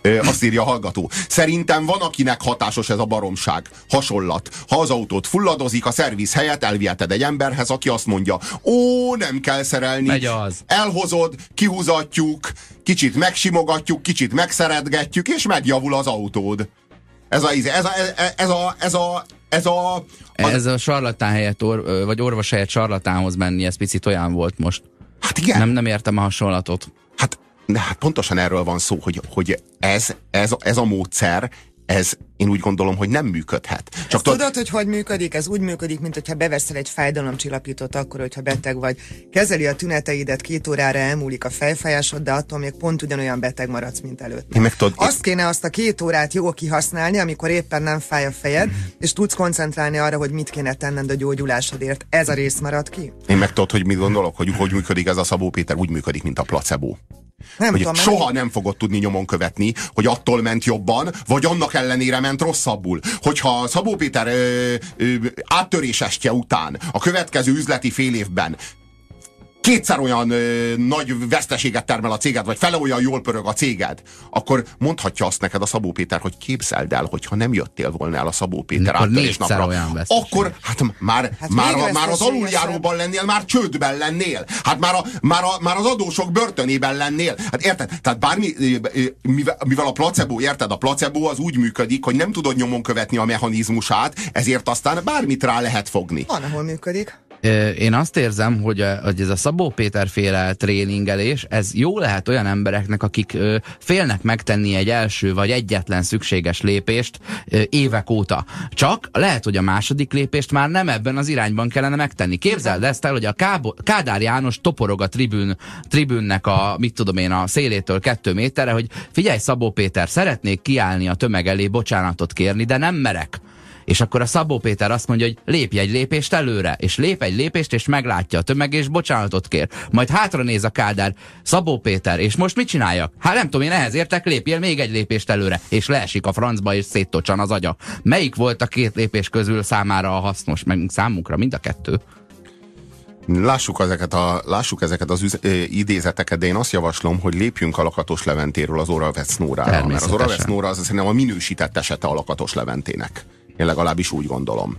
Ö, azt írja a hallgató. Szerintem van, akinek hatásos ez a baromság. Hasonlat. Ha az autót fulladozik, a szerviz helyett elviheted egy emberhez, aki azt mondja, ó, nem kell szerelni. Megy az. Elhozod, kihúzatjuk, kicsit megsimogatjuk, kicsit megszeretgetjük, és megjavul az autód. Ez a, ez a, ez a, ez a, ez a, a... Ez a sarlatán helyett, or, vagy orvos helyett sarlatánhoz menni, ez picit olyan volt most. Hát igen. Nem, nem értem a hasonlatot. Hát, de hát pontosan erről van szó, hogy, hogy ez, ez, ez a módszer, ez én úgy gondolom, hogy nem működhet. Csak tudod, tudod, hogy hogy működik? Ez úgy működik, mint hogyha beveszel egy fájdalomcsillapítót akkor, hogyha beteg vagy. Kezeli a tüneteidet, két órára elmúlik a fejfájásod, de attól még pont ugyanolyan beteg maradsz, mint előtt. Én meg tudod, Azt kéne azt a két órát jól kihasználni, amikor éppen nem fáj a fejed, mm. és tudsz koncentrálni arra, hogy mit kéne tenned a gyógyulásodért. Ez a rész marad ki. Én meg tudod, hogy mit gondolok, hogy hogy működik ez a Szabó Péter, úgy működik, mint a placebo. Nem hogy tudom, soha nem... nem fogod tudni nyomon követni, hogy attól ment jobban, vagy annak ellenére ment rosszabbul. Hogyha Szabó Péter ö, ö, áttörésestje után a következő üzleti fél évben kétszer olyan ö, nagy veszteséget termel a céged, vagy fele olyan jól pörög a céged, akkor mondhatja azt neked a Szabó Péter, hogy képzeld el, hogyha nem jöttél volna el a Szabó Péter áttörésnapra, akkor hát már, hát már, a, már az aluljáróban lennél, már csődben lennél, hát már, a, már, a, már az adósok börtönében lennél. Hát érted? Tehát bármi, mivel, mivel a placebo, érted? A placebo az úgy működik, hogy nem tudod nyomon követni a mechanizmusát, ezért aztán bármit rá lehet fogni. Van, ahol működik. Én azt érzem, hogy, a, ez a Szabó Péter féle tréningelés, ez jó lehet olyan embereknek, akik félnek megtenni egy első vagy egyetlen szükséges lépést évek óta. Csak lehet, hogy a második lépést már nem ebben az irányban kellene megtenni. Képzeld ezt el, hogy a Kábo, Kádár János toporog a tribün, tribünnek a, mit tudom én, a szélétől kettő méterre, hogy figyelj Szabó Péter, szeretnék kiállni a tömeg elé, bocsánatot kérni, de nem merek. És akkor a Szabó Péter azt mondja, hogy lépj egy lépést előre, és lép egy lépést, és meglátja a tömeg, és bocsánatot kér. Majd hátra néz a Kádár, Szabó Péter, és most mit csináljak? Hát nem tudom, én ehhez értek, lépjél még egy lépést előre, és leesik a francba, és széttocsan az agya. Melyik volt a két lépés közül számára a hasznos, meg számunkra mind a kettő? Lássuk ezeket, a, lássuk ezeket az üz, ö, idézeteket, de én azt javaslom, hogy lépjünk a Lakatos Leventéről az Oravec Nórára. Mert az Oravec Nóra az szerintem a minősített esete a Lakatos Leventének. Én legalábbis úgy gondolom.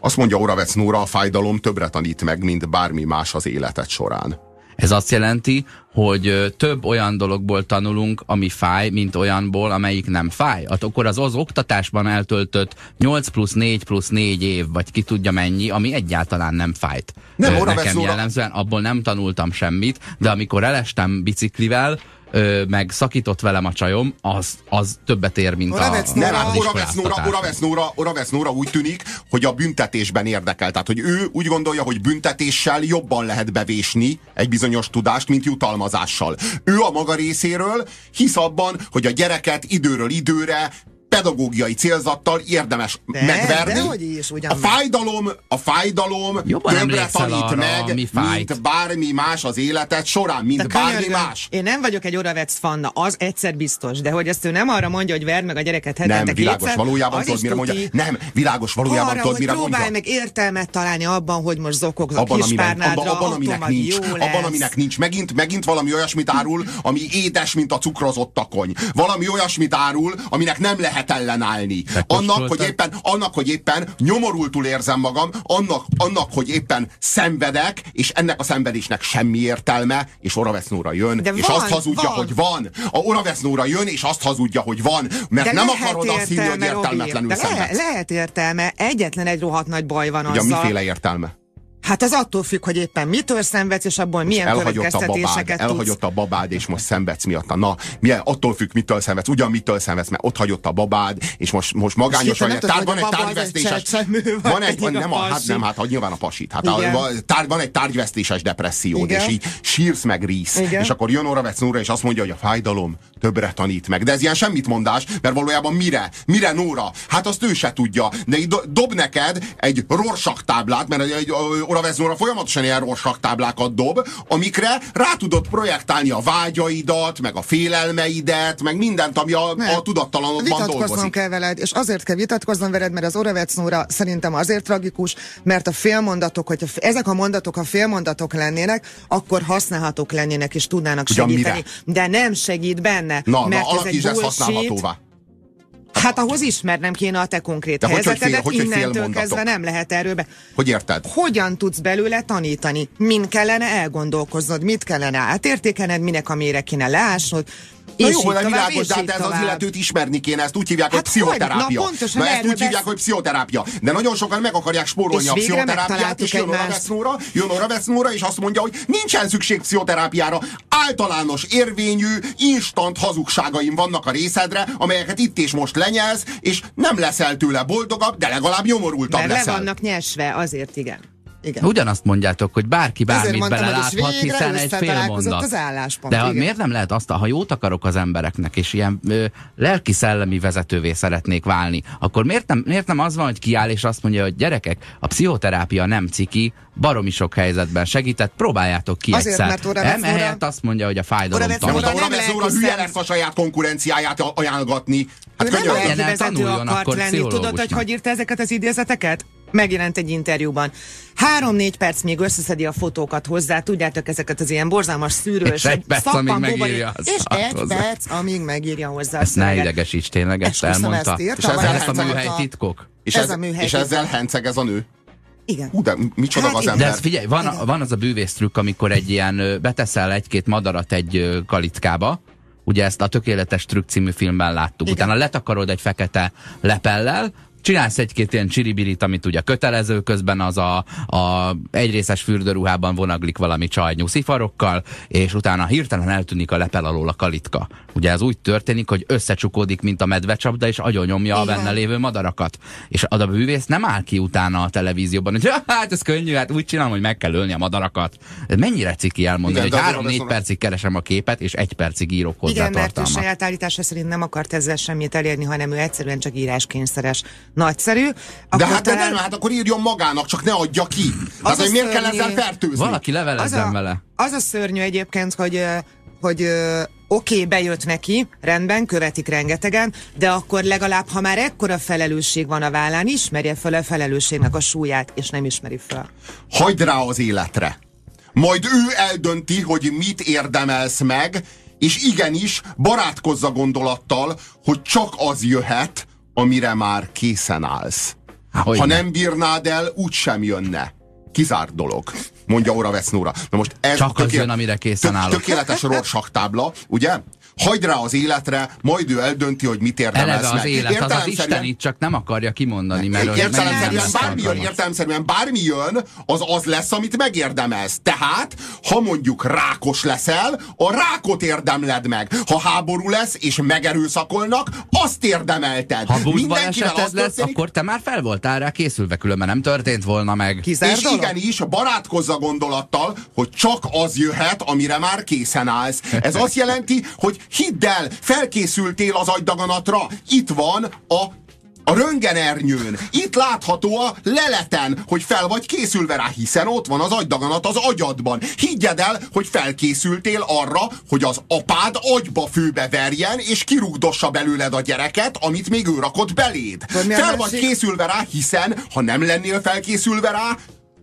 Azt mondja Oravec Nóra, a fájdalom többre tanít meg, mint bármi más az életed során. Ez azt jelenti, hogy több olyan dologból tanulunk, ami fáj, mint olyanból, amelyik nem fáj. Hát akkor az az oktatásban eltöltött 8 plusz 4 plusz 4 év, vagy ki tudja mennyi, ami egyáltalán nem fájt. Nem, Nekem jellemzően abból nem tanultam semmit, de amikor elestem biciklivel, ö, meg szakított velem a csajom, az, az többet ér, mint a, nem, az Oravec Nóra, Oravec Nóra, Oravec Nóra úgy tűnik, hogy a büntetésben érdekel. Tehát, hogy ő úgy gondolja, hogy büntetéssel jobban lehet bevésni egy bizonyos tudást, mint jutalmazással. Ő a maga részéről hisz abban, hogy a gyereket időről időre pedagógiai célzattal érdemes de, megverni. De hogy is, a fájdalom, a fájdalom Jobban többre tanít arra, meg, mi mint bármi más az életet során, mint de bármi könyörgöm, más. Én nem vagyok egy Oravec fanna, az egyszer biztos, de hogy ezt ő nem arra mondja, hogy verd meg a gyereket hetente Nem, világos, kétszer, valójában tudod, mire mondja. Nem, világos, valójában arra, tudod, mire próbálj mondja. meg értelmet találni abban, hogy most zokogsz abban, a kispárnádra, abban, abban, aminek nincs, abban, aminek nincs. Megint, megint valami olyasmit árul, ami édes, mint a cukrozott takony. Valami olyasmit árul, aminek nem lehet ellenállni annak, hogy éppen, annak, hogy éppen nyomorultul érzem magam, annak, annak, hogy éppen szenvedek, és ennek a szenvedésnek semmi értelme, és Oravecnóra jön, De és van, azt hazudja, van. hogy van. A Oravecnóra jön, és azt hazudja, hogy van, mert De nem akarod azt hinni, hogy értelmetlenül De le, lehet értelme, egyetlen egy rohadt nagy baj van Ugye, azzal. miféle értelme? Hát az attól függ, hogy éppen mitől szenvedsz, és abból milyen elhagyott következtetéseket a babád, Elhagyott a babád, és most szenvedsz miatta. Na, milyen, attól függ, mitől szenvedsz. Ugyan mitől szenvedsz, mert ott hagyott a babád, és most, most magányos vagy. Tehát van egy tárgyvesztéses... Van egy, nem, a, hát nem, hát nyilván a pasit. Hát a, tár, van egy tárgyvesztéses depressziód, Igen. és így sírsz meg rísz. Igen. És akkor jön Oravec Nóra, és azt mondja, hogy a fájdalom többre tanít meg. De ez ilyen semmit mondás, mert valójában mire? Mire Nóra? Hát azt ő se tudja. De dob neked egy rorsak táblát, mert egy, Oravec folyamatosan ilyen rorsak táblákat dob, amikre rá tudod projektálni a vágyaidat, meg a félelmeidet, meg mindent, ami a, a tudattalanodban dolgozik. kell veled, és azért kell vitatkoznom veled, mert az Oravec Nóra szerintem azért tragikus, mert a félmondatok, hogyha ezek a mondatok, ha félmondatok lennének, akkor használhatók lennének és tudnának Ugyan segíteni. Mire? De nem segít benne. Na, mert na ez egy bullshit, használhatóvá. Hát ahhoz ismernem kéne a te konkrét De helyzetedet, hogy, hogy fél, innentől hogy kezdve nem lehet erről be. Hogy érted? Hogyan tudsz belőle tanítani? Min kellene elgondolkoznod, mit kellene átértékened, minek a mére kéne leásnod, Na jó, de világos, de hát ez az illetőt ismerni kéne, ezt úgy hívják, hát hogy pszichoterápia. Na, pontosan Na, ezt úgy hívják, hogy pszichoterápia. De nagyon sokan meg akarják spórolni a pszichoterápiát, és jön Oravec Nóra, jön Oravec Nóra, és azt mondja, hogy nincsen szükség pszichoterápiára. Általános érvényű, instant hazugságaim vannak a részedre, amelyeket itt és most lenyelsz, és nem leszel tőle boldogabb, de legalább nyomorultabb Mert leszel. le vannak nyesve, azért igen. Igen. Ugyanazt mondjátok, hogy bárki bármit mondtam, beleláthat, hiszen egy fél mondat. Az álláspont, De igen. miért nem lehet azt, ha jót akarok az embereknek, és ilyen ö, lelki-szellemi vezetővé szeretnék válni, akkor miért nem, miért nem az van, hogy kiáll és azt mondja, hogy gyerekek, a pszichoterápia nem ciki, baromi sok helyzetben segített, próbáljátok ki Azért, egyszer. Mert nem, ehelyett azt mondja, hogy a fájdalom tanul. De Oravec hülye lesz a saját konkurenciáját ajánlgatni. Hát ő nem lelki akart lenni. Tudod, hogy hogy írta ezeket az idézeteket? Megjelent egy interjúban. Három-négy perc még összeszedi a fotókat hozzá, tudjátok ezeket az ilyen borzalmas szűrős. És egy perc, amíg megírja. És egy hozzá. perc, amíg megírja hozzá. Ezt ne idegesíts, tényleg ezt elmondta. Ezt írta, és ezzel ezt a műhely titkok. És, ez, a műhely és ezzel henceg ez a nő. Igen. Hú, de micsoda hát az ember. De ez figyelj, van, van az a bűvész trükk, amikor egy ilyen, beteszel egy-két madarat egy kalitkába, ugye ezt a Tökéletes Trükk című filmben láttuk. Igen. Utána letakarod egy fekete lepellel, csinálsz egy-két ilyen csiribirit, amit ugye kötelező, közben az a, a egyrészes fürdőruhában vonaglik valami csaj nyuszifarokkal, és utána hirtelen eltűnik a lepel alól a kalitka. Ugye ez úgy történik, hogy összecsukódik, mint a medvecsapda, és agyon nyomja a benne lévő madarakat. És a bűvész nem áll ki utána a televízióban, hogy hát ez könnyű, hát úgy csinálom, hogy meg kell ölni a madarakat. Mennyire ciki elmondani, Igen, hogy három-négy percig keresem a képet, és egy percig írok hozzá Igen, tartalmat. mert ő saját állítása szerint nem akart ezzel semmit elérni, hanem ő egyszerűen csak íráskényszeres nagyszerű. Akkor de hát, talán... nem, hát akkor írjon magának, csak ne adja ki. Az hát, hogy miért kell ezzel fertőzni? Valaki levelezzen vele. Az a szörnyű egyébként, hogy hogy oké, okay, bejött neki, rendben, követik rengetegen, de akkor legalább, ha már ekkora felelősség van a vállán, ismerje fel a felelősségnek a súlyát, és nem ismeri fel. Hagyd rá az életre. Majd ő eldönti, hogy mit érdemelsz meg, és igenis barátkozza gondolattal, hogy csak az jöhet, amire már készen állsz. Hogy ha nem bírnád el, úgy sem jönne. Kizárt dolog, mondja Ora Vesznóra. Na most ez Csak tökélet, az jön, amire készen állok. Tökéletes [laughs] tábla, ugye? Hagyd rá az életre, majd ő eldönti, hogy mit érdemelsz Eleve az élet, az az Isten csak nem akarja kimondani, mert értelemszerűen bármi jön, értelemszerűen bármi jön, az az lesz, amit megérdemelsz. Tehát, ha mondjuk rákos leszel, a rákot érdemled meg. Ha háború lesz, és megerőszakolnak, azt érdemelted. Ha buszbaleseted lesz, történik, akkor te már fel voltál rá készülve, különben nem történt volna meg. Kizár és dolog? igenis, barátkozza gondolattal, hogy csak az jöhet, amire már készen állsz. Ez azt jelenti, hogy hidd el, felkészültél az agydaganatra, itt van a a röngenernyőn. Itt látható a leleten, hogy fel vagy készülve rá, hiszen ott van az agydaganat az agyadban. Higgyed el, hogy felkészültél arra, hogy az apád agyba főbe verjen, és kirugdossa belőled a gyereket, amit még ő rakott beléd. Fel vagy készülve rá, hiszen ha nem lennél felkészülve rá,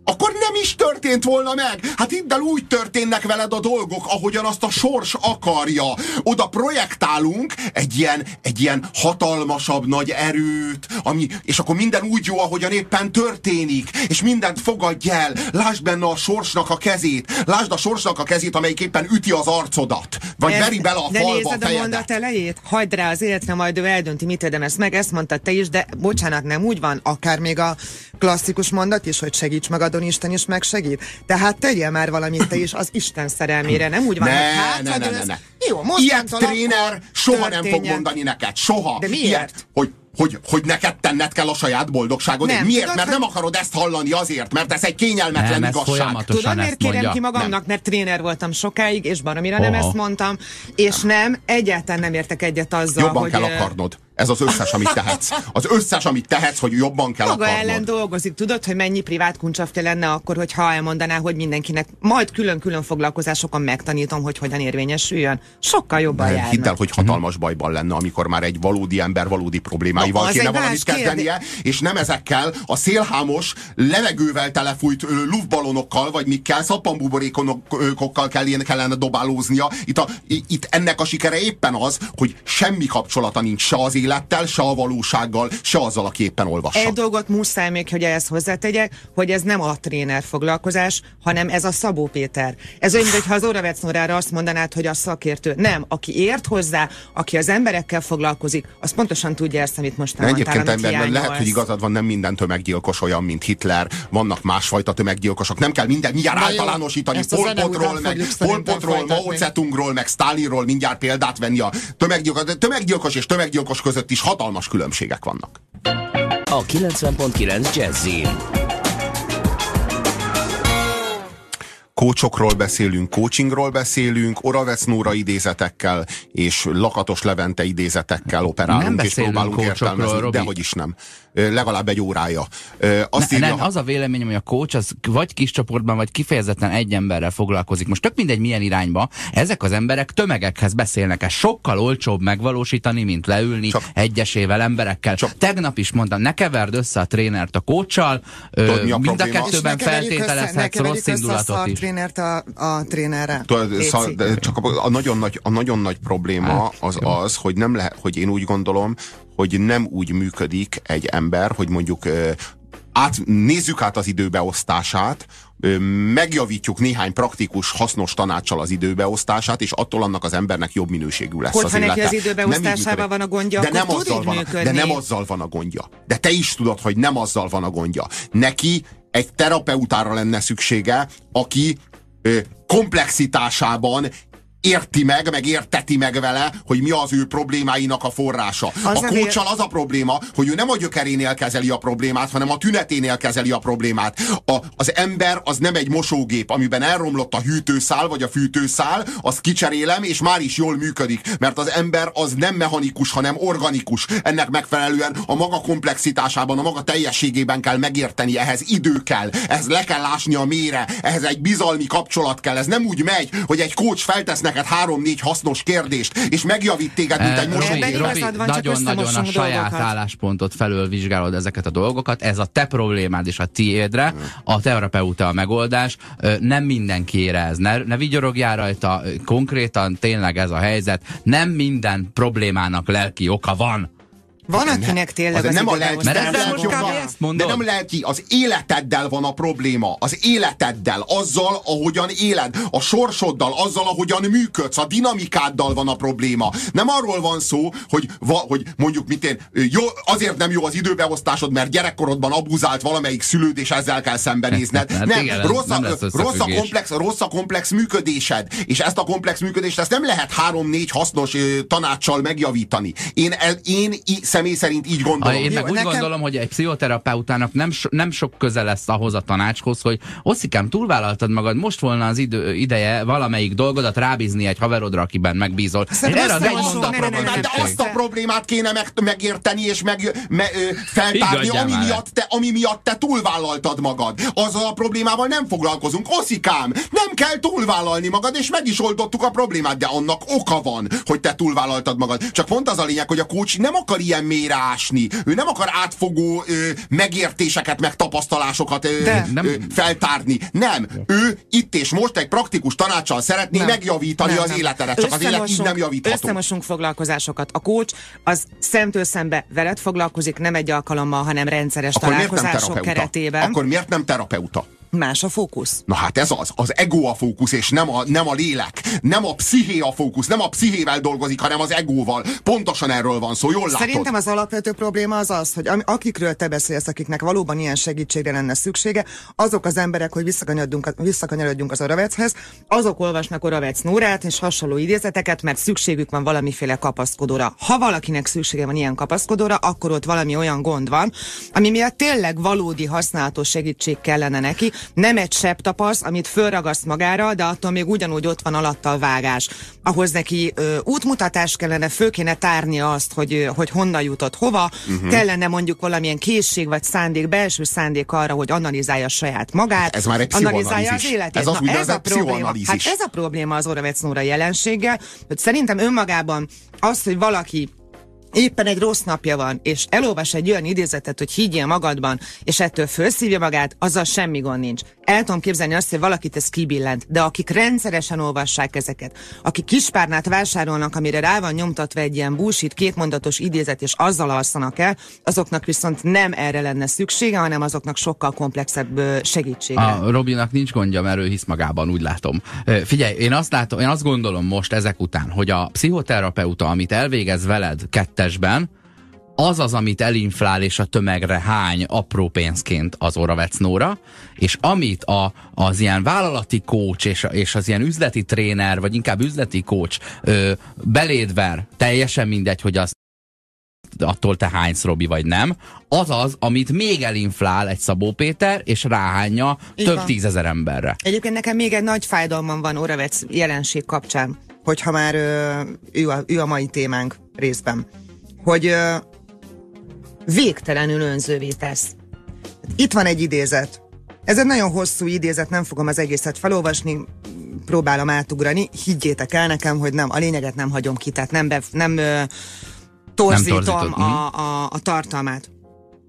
akkor nem is történt volna meg. Hát itt el úgy történnek veled a dolgok, ahogyan azt a sors akarja. Oda projektálunk egy ilyen, egy ilyen hatalmasabb nagy erőt, ami, és akkor minden úgy jó, ahogyan éppen történik, és mindent fogadj el. Lásd benne a sorsnak a kezét. Lásd a sorsnak a kezét, amelyik éppen üti az arcodat. Vagy Ez, veri bele a de falba a, a mondat elejét? Hagyd rá az életre, majd ő eldönti, mit érdemesz meg. Ezt mondtad te is, de bocsánat, nem úgy van. Akár még a klasszikus mondat is, hogy segíts magadon, Isten is megsegít. Tehát tegyél már valamit te is az Isten szerelmére, nem úgy van, ne, hogy hát, ne, ne, ne, ne. Jó, most Ilyet tréner soha történjen. nem fog mondani neked, soha. De miért? Ilyet, hogy hogy, hogy neked tenned kell a saját boldogságod. Nem, miért? Tudod, mert nem akarod ezt hallani azért, mert ez egy kényelmetlen nem, igazság. Tudod, miért kérem mondja? ki magamnak, nem. mert tréner voltam sokáig, és baromira nem ezt mondtam, és nem, egyáltalán nem értek egyet azzal, Jobban hogy... kell akarnod. Ez az összes, amit tehetsz. Az összes, amit tehetsz, hogy jobban kell Maga akarnod. ellen dolgozik. Tudod, hogy mennyi privát kuncsafte lenne akkor, hogyha elmondaná, hogy mindenkinek majd külön-külön foglalkozásokon megtanítom, hogy hogyan érvényesüljön. Sokkal jobban járna. Hidd el, hogy hatalmas bajban lenne, amikor már egy valódi ember valódi problémáival Na, kéne valamit kezdenie, és nem ezekkel a szélhámos, levegővel telefújt luftbalonokkal, vagy mikkel, szappanbuborékokkal kellene, kellene dobálóznia. Itt, a, itt ennek a sikere éppen az, hogy semmi kapcsolata nincs se az élettel, se a valósággal, se azzal, aki éppen olvassa. Egy dolgot muszáj még, hogy ehhez hozzátegyek, hogy ez nem a tréner foglalkozás, hanem ez a Szabó Péter. Ez olyan, mintha az Oravec Nórára azt mondanád, hogy a szakértő. Nem, aki ért hozzá, aki az emberekkel foglalkozik, az pontosan tudja ezt, amit most mondtál. Egyébként ember, lehet, hogy igazad van, nem minden tömeggyilkos olyan, mint Hitler. Vannak másfajta tömeggyilkosok. Nem kell minden mindjárt Na általánosítani. Polpotról, meg, Polpotról, Mao Zedongról, meg Stalinról mindjárt példát venni a tömeggyilkos, tömeggyilkos és tömeggyilkos között is hatalmas különbségek vannak. A 90.9 Jazzy Kócsokról beszélünk, coachingról beszélünk, Oravec Nóra idézetekkel és Lakatos Levente idézetekkel operálunk, nem és próbálunk értelmezni, de hogy is nem legalább egy órája. Azt ne, írja, nem, az a véleményem, hogy a coach az vagy kis csoportban, vagy kifejezetten egy emberrel foglalkozik. Most tök mindegy milyen irányba, ezek az emberek tömegekhez beszélnek. Ez sokkal olcsóbb megvalósítani, mint leülni csak, egyesével emberekkel. Csak, Tegnap is mondtam, ne keverd össze a trénert a coachal, Tudod, mind a kettőben feltételezhetsz rossz indulatot is. trénert a, a trénerre. csak a, a, nagyon nagy, a nagyon nagy probléma hát, az jó. az, hogy nem lehet, hogy én úgy gondolom, hogy nem úgy működik egy ember, hogy mondjuk át, nézzük át az időbeosztását, megjavítjuk néhány praktikus, hasznos tanácsal az időbeosztását, és attól annak az embernek jobb minőségű lesz Hogyha az élete. neki az időbeosztásával van a gondja, de nem, azzal van a, de nem azzal van a gondja. De te is tudod, hogy nem azzal van a gondja. Neki egy terapeutára lenne szüksége, aki komplexitásában érti meg, meg érteti meg vele, hogy mi az ő problémáinak a forrása. Az a kócsal az a probléma, hogy ő nem a gyökerénél kezeli a problémát, hanem a tüneténél kezeli a problémát. A, az ember az nem egy mosógép, amiben elromlott a hűtőszál, vagy a fűtőszál, azt kicserélem, és már is jól működik. Mert az ember az nem mechanikus, hanem organikus. Ennek megfelelően a maga komplexitásában, a maga teljességében kell megérteni, ehhez idő kell, ehhez le kell lásni a mére, ehhez egy bizalmi kapcsolat kell. Ez nem úgy megy, hogy egy kócs feltesznek neked három-négy hasznos kérdést, és megjavít téged, mint egy mosógép. Nagyon-nagyon a saját álláspontot felől vizsgálod ezeket a dolgokat. Ez a te problémád és a tiédre, a terapeuta a megoldás. Nem mindenki ez. Ne, ne vigyorogjál rajta, konkrétan tényleg ez a helyzet. Nem minden problémának lelki oka van. Van, akinek tényleg az, nem a lelki, mert nem lelki joga, de nem lelki, az életeddel van a probléma. Az életeddel, azzal, ahogyan éled, a sorsoddal, azzal, ahogyan működsz, a dinamikáddal van a probléma. Nem arról van szó, hogy, va, hogy mondjuk mit én, jó, azért nem jó az időbeosztásod, mert gyerekkorodban abuzált valamelyik szülőd, és ezzel kell szembenézned. [laughs] Hát nem, igen, rossz, a, nem rossz, a komplex, rossz a komplex működésed, és ezt a komplex működést ezt nem lehet három-négy hasznos tanácssal megjavítani. Én, el, én személy szerint így gondolom. Én meg úgy nekem... gondolom, hogy egy pszichoterapeutának nem, so, nem sok köze lesz ahhoz a tanácshoz, hogy Oszikám, túlvállaltad magad, most volna az idő, ideje valamelyik dolgodat rábízni egy haverodra, akiben megbízol. Erre az egy mondat De azt a problémát kéne meg, megérteni és meg, me, feltárni, ami miatt, te, ami miatt te túlvállaltad magad. Azzal a problémával nem foglalkozunk. Oszikám, nem kell túlvállalni magad, és meg is oldottuk a problémát, de annak oka van, hogy te túlvállaltad magad. Csak pont az a lényeg, hogy a coach nem akar ilyen mélyre ásni. Ő nem akar átfogó ö, megértéseket, meg tapasztalásokat ö, de, nem. Ö, feltárni. Nem. Ő itt és most egy praktikus tanácssal szeretné nem. megjavítani nem, az nem. életedet. Csak az élet így nem javítható. Összemosunk foglalkozásokat. A coach az szemtől szembe veled foglalkozik, nem egy alkalommal, hanem rendszeres Akkor találkozások keretében. Akkor miért nem terapeuta? Más a fókusz. Na hát ez az, az ego a fókusz, és nem a, nem a lélek, nem a psziché a fókusz, nem a pszichével dolgozik, hanem az egóval. Pontosan erről van szó, jól látod? Szerintem az alapvető probléma az az, hogy akikről te beszélsz, akiknek valóban ilyen segítségre lenne szüksége, azok az emberek, hogy visszakanyarodjunk, visszakanyarodjunk az Oravechez, azok olvasnak Oravec Nórát és hasonló idézeteket, mert szükségük van valamiféle kapaszkodóra. Ha valakinek szüksége van ilyen kapaszkodóra, akkor ott valami olyan gond van, ami miatt tényleg valódi használatos segítség kellene neki, nem egy sebb tapasz, amit fölragaszt magára, de attól még ugyanúgy ott van alatta a vágás. Ahhoz neki ö, útmutatás kellene, fő kéne tárni azt, hogy, hogy honnan jutott hova, uh-huh. kellene mondjuk valamilyen készség vagy szándék, belső szándék arra, hogy analizálja saját magát, hát ez már egy analizálja az életét. Ez, az Na, ez a probléma. Hát ez a probléma az Oravec Nóra jelenséggel, hogy szerintem önmagában az, hogy valaki éppen egy rossz napja van, és elolvas egy olyan idézetet, hogy higgyél magadban, és ettől felszívja magát, azzal semmi gond nincs. El tudom képzelni azt, hogy valakit ez kibillent, de akik rendszeresen olvassák ezeket, akik kispárnát vásárolnak, amire rá van nyomtatva egy ilyen búsít, kétmondatos idézet, és azzal alszanak el, azoknak viszont nem erre lenne szüksége, hanem azoknak sokkal komplexebb segítségre. A Robinak nincs gondja, mert ő hisz magában, úgy látom. Figyelj, én azt, látom, én azt gondolom most ezek után, hogy a pszichoterapeuta, amit elvégez veled kettő. 2022-esben, az az, amit elinflál és a tömegre hány apró pénzként az Oravec Nóra, és amit a, az ilyen vállalati kócs és, és az ilyen üzleti tréner, vagy inkább üzleti kócs ö, belédver, teljesen mindegy, hogy az attól te hánysz Robi vagy nem, az az, amit még elinflál egy Szabó Péter, és ráhányja Így több van. tízezer emberre. Egyébként nekem még egy nagy fájdalmam van Oravec jelenség kapcsán, hogyha már ő, a, ő a mai témánk részben hogy végtelenül önzővé tesz. Itt van egy idézet. Ez egy nagyon hosszú idézet, nem fogom az egészet felolvasni, próbálom átugrani. Higgyétek el nekem, hogy nem, a lényeget nem hagyom ki, tehát nem, be, nem ö, torzítom nem a, mhm. a, a tartalmát.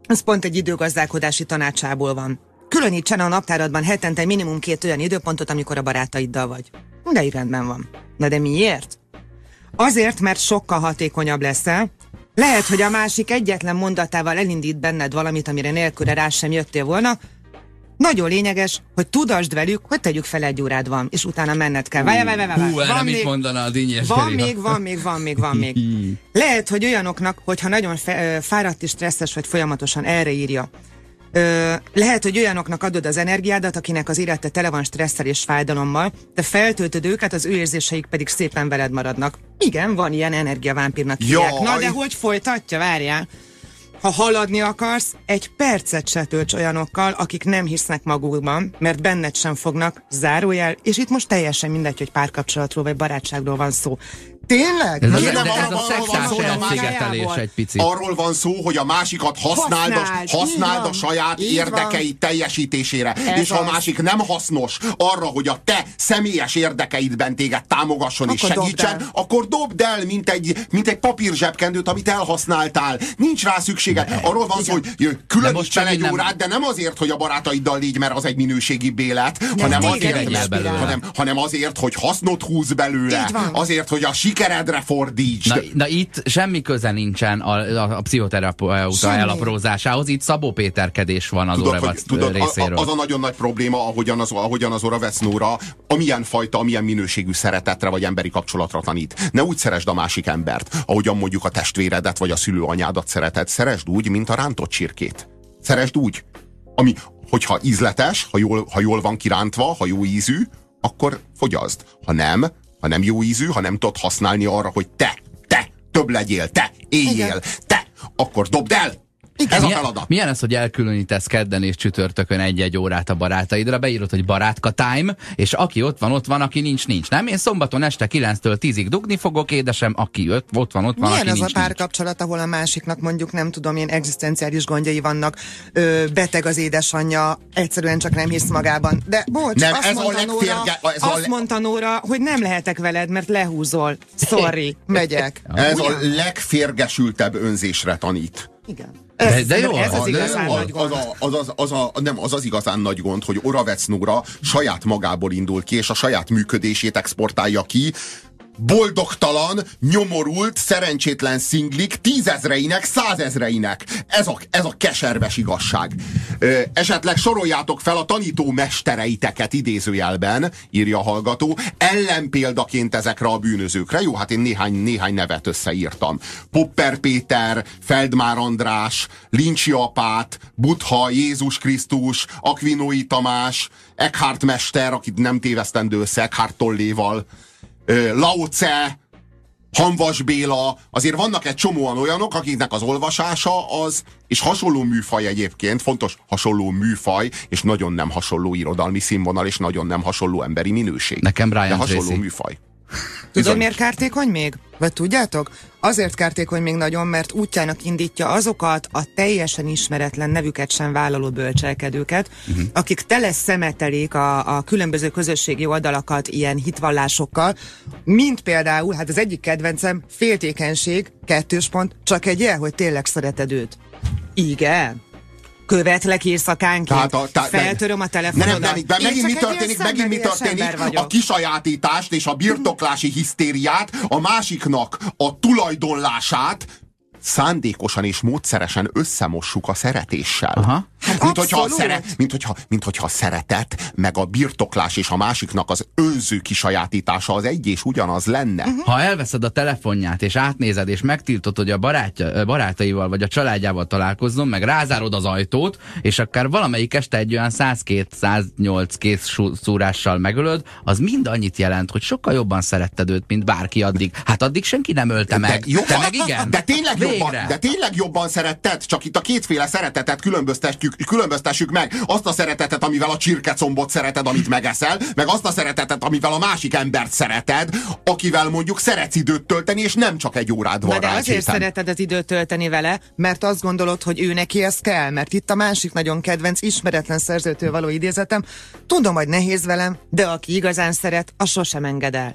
Ez pont egy időgazdálkodási tanácsából van. Különítsen a naptáradban hetente minimum két olyan időpontot, amikor a barátaiddal vagy. De így rendben van. Na de miért? Azért, mert sokkal hatékonyabb leszel, lehet, hogy a másik egyetlen mondatával elindít benned valamit, amire nélküle rá sem jöttél volna. Nagyon lényeges, hogy tudasd velük, hogy tegyük fel egy órád van, és utána menned kell. Várj, várj, várj, Hú, van még, mit mondana a dinnyes Van még, van még, van még, van még. [laughs] Lehet, hogy olyanoknak, hogyha nagyon fáradt és stresszes vagy folyamatosan erre írja, Ö, lehet, hogy olyanoknak adod az energiádat, akinek az élete tele van stresszel és fájdalommal, de feltöltöd őket, az ő érzéseik pedig szépen veled maradnak. Igen, van ilyen energiavámpírnak hívják. Na, de hogy folytatja, várjál? Ha haladni akarsz, egy percet se tölts olyanokkal, akik nem hisznek magukban, mert benned sem fognak, zárójel, és itt most teljesen mindegy, hogy párkapcsolatról vagy barátságról van szó. Tényleg? Ez, a, nem, ez a szexuális elszigetelés egy picit. Arról van szó, hogy a másikat használd, használd, a, használd a saját érdekei van. teljesítésére. Ez és ha a másik nem hasznos arra, hogy a te személyes érdekeidben téged támogasson akkor és segítsen, dobd akkor dobd el, mint egy, mint egy papírzsebkendőt, amit elhasználtál. Nincs rá szüksége. Ne. Arról van szó, hogy különítsen egy órát, de nem azért, hogy a barátaiddal légy, mert az egy minőségi bélet, hanem azért, mert, hanem, hanem azért, hogy hasznot húz belőle. Azért, hogy a sikeredre fordíts. Na, na itt semmi köze nincsen a, a, a pszichoterapeuta elaprózásához, itt Szabó Péterkedés van az tudod, hogy, tudod, részéről. A, az a nagyon nagy probléma, ahogyan az, ahogyan az Oravec Nóra, amilyen fajta, amilyen minőségű szeretetre vagy emberi kapcsolatra tanít. Ne úgy szeresd a másik embert, ahogyan mondjuk a testvéredet vagy a szülőanyádat szereted. Szeresd úgy, mint a rántott csirkét. Szeresd úgy, ami, hogyha ízletes, ha jól, ha jól van kirántva, ha jó ízű, akkor fogyaszd. Ha nem, ha nem jó ízű, ha nem tudod használni arra, hogy te, te több legyél, te éljél, Igen. te akkor dobd el! Igen. Ez a feladat. Milyen az, hogy elkülönítesz kedden és csütörtökön egy-egy órát a barátaidra, beírod, hogy barátka time, és aki ott van, ott van, aki nincs, nincs. Nem? Én szombaton este 9-től 10-ig dugni fogok, édesem, aki ott, ott van, ott van, Milyen aki az nincs, a párkapcsolat, ahol a másiknak mondjuk nem tudom, ilyen egzisztenciális gondjai vannak, ö, beteg az édesanyja, egyszerűen csak nem hisz magában. De bocs, nem, azt, ez mondta, a Nóra, ez azt a mondta Nóra, hogy nem lehetek veled, mert lehúzol. Sorry, [laughs] megyek. Ez Ugyan? a legférgesültebb önzésre tanít. Igen. De, de jó, ez az igazán az, nagy gond. Az, a, az, az, az, a, nem, az az igazán nagy gond, hogy Oravec Nóra saját magából indul ki, és a saját működését exportálja ki, boldogtalan, nyomorult, szerencsétlen szinglik tízezreinek, százezreinek. Ez a, ez a keserves igazság. Ö, esetleg soroljátok fel a tanító mestereiteket idézőjelben, írja a hallgató, ellenpéldaként ezekre a bűnözőkre. Jó, hát én néhány, néhány nevet összeírtam. Popper Péter, Feldmár András, Lincsi Apát, Butha, Jézus Krisztus, Akvinói Tamás, Eckhart Mester, akit nem tévesztendő össze Eckhart Tolléval, Lao Tse, Hanvas Béla, azért vannak egy csomóan olyanok, akiknek az olvasása az, és hasonló műfaj egyébként, fontos hasonló műfaj, és nagyon nem hasonló irodalmi színvonal, és nagyon nem hasonló emberi minőség. Nekem Brian De hasonló Tracy. műfaj. Tudod, miért kártékony még? Vagy tudjátok? Azért kártékony még nagyon, mert útjának indítja azokat a teljesen ismeretlen nevüket sem vállaló bölcselkedőket, uh-huh. akik tele szemetelik a, a különböző közösségi oldalakat ilyen hitvallásokkal, mint például, hát az egyik kedvencem, féltékenység, kettős pont, csak egy jel, hogy tényleg szereted őt. Igen. Követlek éjszakánként, Tehát a- tehát- feltöröm a telefonodat. Nem, nem, nem, megint mi történik, megint mi történik, a kisajátítást és a birtoklási hisztériát, a másiknak a tulajdonlását szándékosan és módszeresen összemossuk a szeretéssel. Aha. Hát mint, hogyha a szere, mint, hogyha, mint hogyha a szeretet, meg a birtoklás és a másiknak az önző kisajátítása az egy és ugyanaz lenne. Mhm. Ha elveszed a telefonját, és átnézed, és megtiltod, hogy a barátja, barátaival vagy a családjával találkozzon, meg rázárod az ajtót, és akár valamelyik este egy olyan 102-108 kész szúrással megölöd, az mind annyit jelent, hogy sokkal jobban szeretted őt, mint bárki addig. Hát addig senki nem ölte meg. jobban, Te meg igen. De tényleg, jobban, de tényleg jobban szeretted, csak itt a kétféle szeretetet különböztetjük, különböztessük meg. Azt a szeretetet, amivel a csirkecombot szereted, amit megeszel, meg azt a szeretetet, amivel a másik embert szereted, akivel mondjuk szeretsz időt tölteni, és nem csak egy órád van Na de rá azért héten. szereted az időt tölteni vele, mert azt gondolod, hogy ő neki ez kell, mert itt a másik nagyon kedvenc, ismeretlen szerzőtől való idézetem. Tudom, hogy nehéz velem, de aki igazán szeret, az sosem enged el.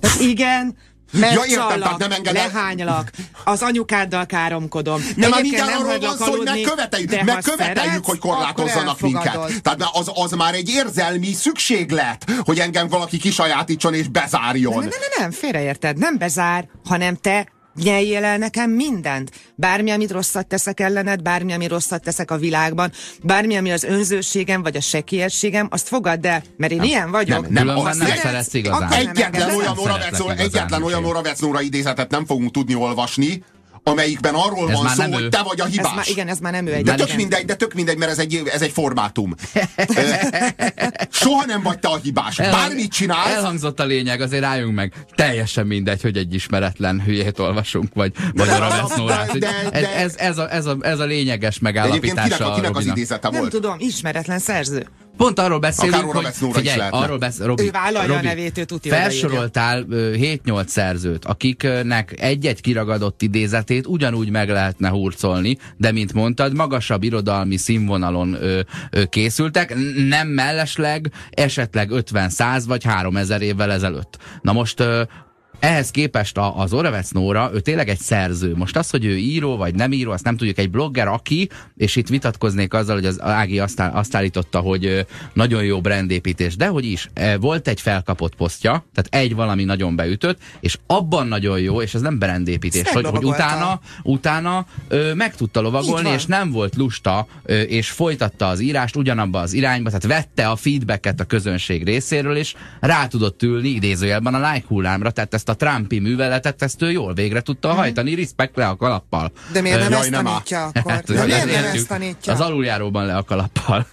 Tehát igen, megcsallak, tehát nem enged el. lehánylak, az anyukáddal káromkodom. Nem, már mindjárt arról van szó, hogy megköveteljük, megköveteljük hogy korlátozzanak minket. Tehát az, az már egy érzelmi szükséglet, hogy engem valaki kisajátítson és bezárjon. Nem, nem, nem, nem, félreérted. Nem bezár, hanem te nyeljél el nekem mindent. Bármi, amit rosszat teszek ellened, bármi, ami rosszat teszek a világban, bármi, ami az önzőségem, vagy a sekélyességem, azt fogadd el, mert én ilyen vagyok. Nem, nem, azt nem szeretsz, igazán. nem Egyetlen olyan, Nem olyan úgyhogy. Nora Vecnóra idézetet nem fogunk tudni olvasni, amelyikben arról Ez van szó, nem hogy ő. te vagy a Ez hibás. már, igen, ez már nem ő egy. De tök mindegy, de tök mindegy, mert ez egy, ez egy formátum. Soha nem vagy te a hibás. Bármit csinálsz, Elhangzott a lényeg, azért álljunk meg. Teljesen mindegy, hogy egy ismeretlen hülyét olvasunk, vagy, vagy de- a Ravesznórát. de- de- Ez, ez, ez, a, ez, a, ez a lényeges de egyébként kinek, megállapítása a- kinek az idézete Nem volt? tudom, ismeretlen szerző. Pont arról beszélünk, Akár hogy Nóra figyelj, arról besz, Robi, Ő vállalja Robi, a nevét, ő tuti Felsoroltál ö, 7-8 szerzőt, akiknek egy-egy kiragadott idézetét ugyanúgy meg lehetne hurcolni, de mint mondtad, magasabb irodalmi színvonalon ö, ö, készültek, nem mellesleg, esetleg 50-100 vagy 3000 évvel ezelőtt. Na most ö, ehhez képest a, az Oravec Nóra, ő tényleg egy szerző. Most az, hogy ő író vagy nem író, azt nem tudjuk. Egy blogger, aki, és itt vitatkoznék azzal, hogy az Ági azt, áll- azt állította, hogy nagyon jó brandépítés, de hogy is, e, volt egy felkapott posztja, tehát egy valami nagyon beütött, és abban nagyon jó, és ez nem brandépítés, hogy, hogy utána, utána ö, meg tudta lovagolni, és nem volt lusta, ö, és folytatta az írást ugyanabba az irányba, tehát vette a feedbacket a közönség részéről, és rá tudott ülni idézőjelben a like hullámra, tehát ezt a Trumpi műveletet, ezt ő jól végre tudta hajtani, respekt le a kalappal. De miért nem Jaj, ezt tanítja akkor? Hát, De hogy miért ezt nem értjük. ezt tanítja? Az aluljáróban le a kalappal.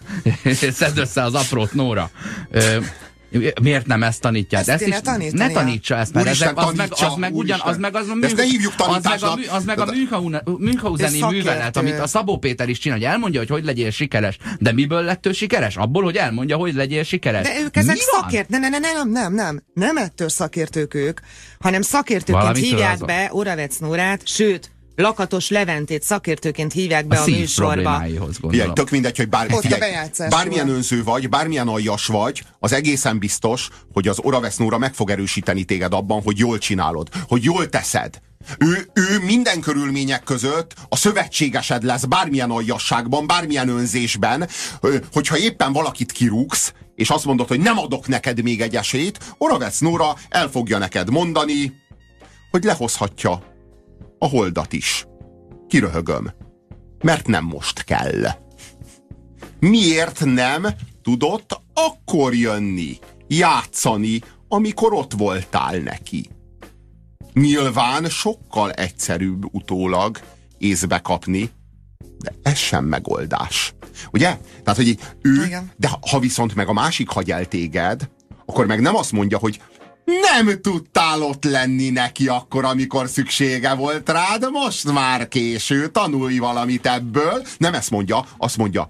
[laughs] Szedd össze az aprót, Nóra. Miért nem ezt tanítja? Ezt, ezt is, ne tanítsa ezt, mert ezek, az, meg, az meg ugyan, az meg az a mű, ne hívjuk az meg a, az meg a Münchauseni művelet, amit a Szabó Péter is csinál, hogy elmondja, hogy hogy legyél sikeres. De miből lett ő sikeres? Abból, hogy elmondja, hogy legyél sikeres. De ők ezek szakért, ne, ne, ne, nem, nem, nem, nem ettől szakértők ők, hanem szakértőként hívják be Oravec Nórát, sőt, Lakatos Leventét szakértőként hívják be a, a műsorba. Igen, tök mindegy, hogy bár, figyelj, bármilyen önző vagy, bármilyen aljas vagy, az egészen biztos, hogy az Oravesznóra meg fog erősíteni téged abban, hogy jól csinálod, hogy jól teszed. Ő, ő minden körülmények között a szövetségesed lesz bármilyen aljasságban, bármilyen önzésben, hogyha éppen valakit kirúgsz, és azt mondod, hogy nem adok neked még egy esélyt, Oravec Nóra el fogja neked mondani, hogy lehozhatja a holdat is. Kiröhögöm. Mert nem most kell. Miért nem tudott akkor jönni, játszani, amikor ott voltál neki? Nyilván sokkal egyszerűbb utólag észbe kapni, de ez sem megoldás. Ugye? Tehát, hogy ő, Igen. de ha viszont meg a másik hagy el téged, akkor meg nem azt mondja, hogy nem tudtál ott lenni neki akkor, amikor szüksége volt rád, most már késő, tanulj valamit ebből. Nem ezt mondja, azt mondja,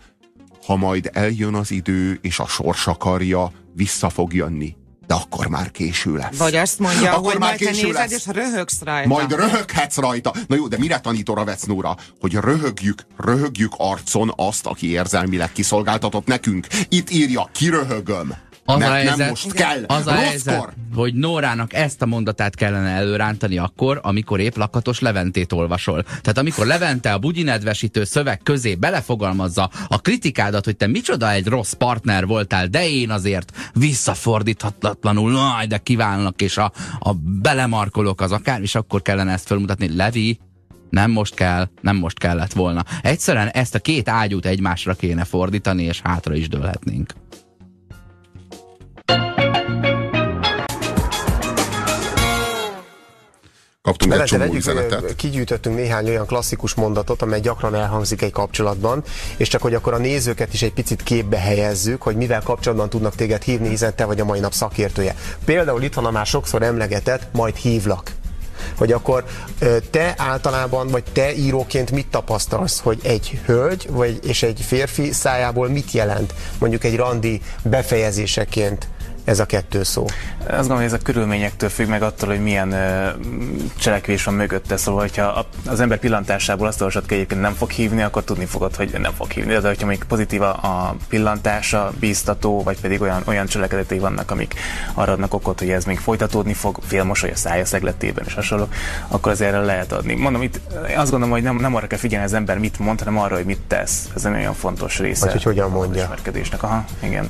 ha majd eljön az idő, és a sors akarja, vissza fog jönni. De akkor már késő lesz. Vagy azt mondja, akkor hogy már késő nézed, lesz. és röhögsz rajta. Majd röhöghetsz rajta. Na jó, de mire tanít Oravec Nóra? Hogy röhögjük, röhögjük arcon azt, aki érzelmileg kiszolgáltatott nekünk. Itt írja, kiröhögöm. Az a helyzet, nem most kell. Az a helyzet, hogy Nórának ezt a mondatát kellene előrántani akkor, amikor épp lakatos Leventét olvasol. Tehát amikor Levente a bugyinedvesítő szöveg közé belefogalmazza a kritikádat, hogy te micsoda egy rossz partner voltál, de én azért visszafordíthatatlanul, nagy, de kívánlak, és a, a belemarkolok az akár, és akkor kellene ezt felmutatni. Levi, nem most kell, nem most kellett volna. Egyszerűen ezt a két ágyút egymásra kéne fordítani, és hátra is dőlhetnénk. Kaptunk Mert egy csomó üzenetet. Kigyűjtöttünk néhány olyan klasszikus mondatot, amely gyakran elhangzik egy kapcsolatban, és csak hogy akkor a nézőket is egy picit képbe helyezzük, hogy mivel kapcsolatban tudnak téged hívni, hiszen te vagy a mai nap szakértője. Például itt van a már sokszor emlegetett, majd hívlak hogy akkor te általában, vagy te íróként mit tapasztalsz, hogy egy hölgy vagy, és egy férfi szájából mit jelent mondjuk egy randi befejezéseként ez a kettő szó? Azt gondolom, hogy ez a körülményektől függ meg attól, hogy milyen cselekvés van mögötte. Szóval, hogyha az ember pillantásából azt olvasod, hogy egyébként nem fog hívni, akkor tudni fogod, hogy nem fog hívni. De hogyha még pozitív a pillantása, bíztató, vagy pedig olyan, olyan cselekedetei vannak, amik arra adnak okot, hogy ez még folytatódni fog, félmosoly a szája szegletében és hasonló, akkor az erre lehet adni. Mondom, itt azt gondolom, hogy nem, nem arra kell figyelni az ember mit mond, hanem arra, hogy mit tesz. Ez egy olyan fontos része. Vagy hogy hogyan mondja. Aha, igen.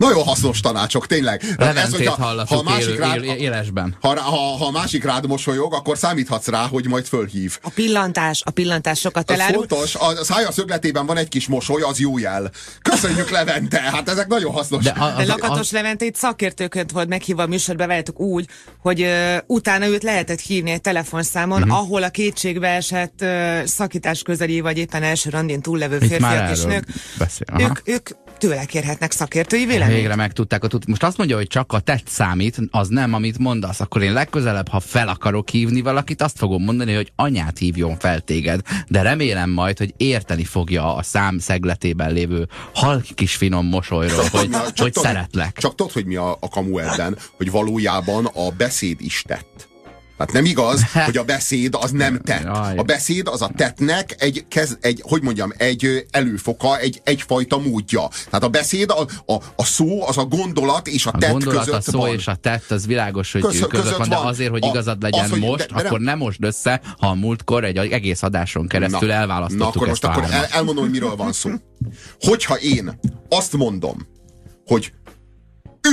Nagyon hasznos tanácsok, tényleg. ez, hogy a, ha a másik élő, rád, élesben. Ha, ha, ha a másik rád mosolyog, akkor számíthatsz rá, hogy majd fölhív. A pillantás, a pillantás sokat elárul. Fontos, a szája szögletében van egy kis mosoly, az jó jel. Köszönjük [laughs] Levente, hát ezek nagyon hasznos. De, a, De Lakatos a... Leventét szakértőként volt meghívva a műsorba veletek úgy, hogy uh, utána őt lehetett hívni egy telefonszámon, uh-huh. ahol a kétségbe esett uh, szakítás közeli, vagy éppen első randin túllevő férfiak és nők, ők, ők tőle kérhetnek szakértői véleményt. Végre megtudták a tud. Most azt mondja, hogy csak a tett számít, az nem, amit mondasz. Akkor én legközelebb, ha fel akarok hívni valakit, azt fogom mondani, hogy anyát hívjon fel téged. De remélem majd, hogy érteni fogja a szám szegletében lévő halk kis finom mosolyról, hogy, hogy tudod, szeretlek. Csak tudod, hogy mi a, a kamu ebben, hogy valójában a beszéd is tett. Tehát nem igaz, [laughs] hogy a beszéd az nem tett. A beszéd az a tettnek egy, kez, egy hogy mondjam, egy előfoka, egy, egyfajta módja. Tehát a beszéd, a, a, a szó, az a gondolat és a, a tett gondolat, között a szó van. és a tett, az világos, hogy között, között van, de azért, hogy igazad legyen az, hogy most, de, de akkor nem most össze, ha a múltkor egy egész adáson keresztül na, elválasztottuk na, akkor most akkor el, elmondom, hogy miről van szó. Hogyha én azt mondom, hogy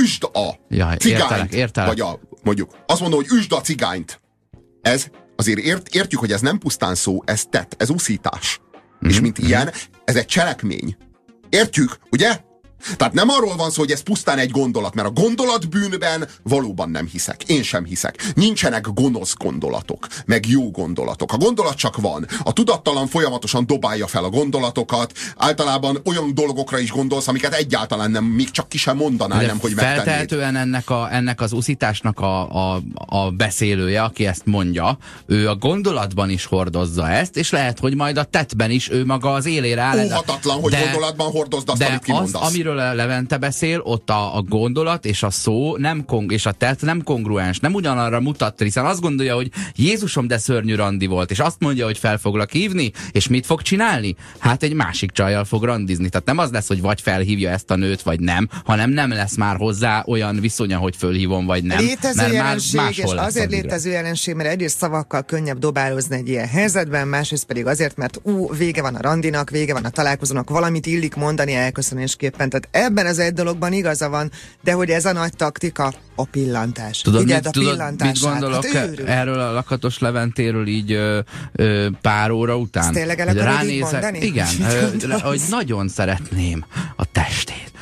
üsd a Jaj, cigányt, értelek, értelek. vagy a mondjuk azt mondom, hogy üsd a cigányt. Ez azért ért, értjük, hogy ez nem pusztán szó, ez tett, ez uszítás. Mm-hmm. És mhm, mint ilyen, mhm. ez egy cselekmény. Értjük, ugye? Tehát nem arról van szó, hogy ez pusztán egy gondolat, mert a gondolatbűnben valóban nem hiszek. Én sem hiszek. Nincsenek gonosz gondolatok, meg jó gondolatok. A gondolat csak van. A tudattalan folyamatosan dobálja fel a gondolatokat, általában olyan dolgokra is gondolsz, amiket egyáltalán nem, még csak ki sem mondanál, nem, hogy megtennéd. Feltehetően ennek, a, ennek az uszításnak a, a, a beszélője, aki ezt mondja, ő a gondolatban is hordozza ezt, és lehet, hogy majd a tettben is ő maga az élére áll. Óhatatlan, hogy de, gondolatban hordozd azt, de amit kimondasz. Az, amiről Levente beszél, ott a, a gondolat és a szó nem kong, és a tett nem kongruens, nem ugyanarra mutat, hiszen azt gondolja, hogy Jézusom de szörnyű randi volt, és azt mondja, hogy fel foglak hívni, és mit fog csinálni? Hát egy másik csajjal fog randizni. Tehát nem az lesz, hogy vagy felhívja ezt a nőt, vagy nem, hanem nem lesz már hozzá olyan viszonya, hogy fölhívom, vagy nem. Létező mert jelenség, már és azért létező jelenség, mert egyrészt szavakkal könnyebb dobálozni egy ilyen helyzetben, másrészt pedig azért, mert ú, vége van a randinak, vége van a találkozónak, valamit illik mondani elköszönésképpen. Tehát ebben az egy dologban igaza van, de hogy ez a nagy taktika, a pillantás. Tudod, mit, a tudod mit gondolok hát erről a lakatos leventéről így ö, ö, pár óra után? Ezt tényleg el ránézek, Igen, [laughs] ö, hogy nagyon szeretném a testét.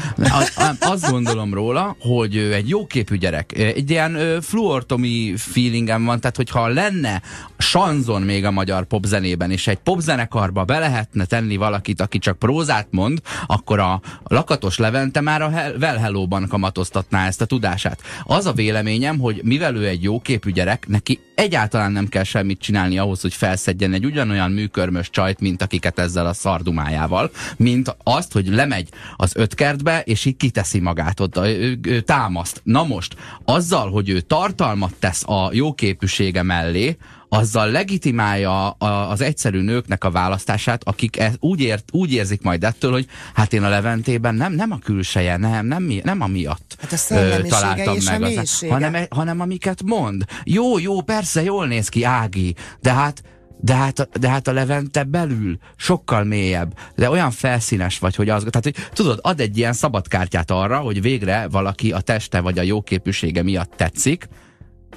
Azt gondolom róla, hogy egy jóképű gyerek, egy ilyen fluortomi feelingem van, tehát hogyha lenne sanzon még a magyar popzenében, és egy popzenekarba be lehetne tenni valakit, aki csak prózát mond, akkor a lakatos Levente már a Well Hello-ban kamatoztatná ezt a tudását. Az a véleményem, hogy mivel ő egy jóképű gyerek, neki egyáltalán nem kell semmit csinálni ahhoz, hogy felszedjen egy ugyanolyan műkörmös csajt, mint akiket ezzel a szardumájával, mint azt, hogy lemegy az ötkertbe, és így kiteszi magát ott, ő, ő támaszt. Na most, azzal, hogy ő tartalmat tesz a jóképűsége mellé, azzal legitimálja a, az egyszerű nőknek a választását, akik e, úgy, ért, úgy érzik majd ettől, hogy hát én a Leventében nem, nem a külseje, nem, nem, nem amiatt hát a ö, találtam meg, az, hanem, e, hanem amiket mond. Jó, jó, persze, jól néz ki Ági, de hát de hát, de hát a Levente belül sokkal mélyebb, de olyan felszínes vagy, hogy az, tehát hogy tudod, ad egy ilyen szabadkártyát arra, hogy végre valaki a teste vagy a jóképűsége miatt tetszik,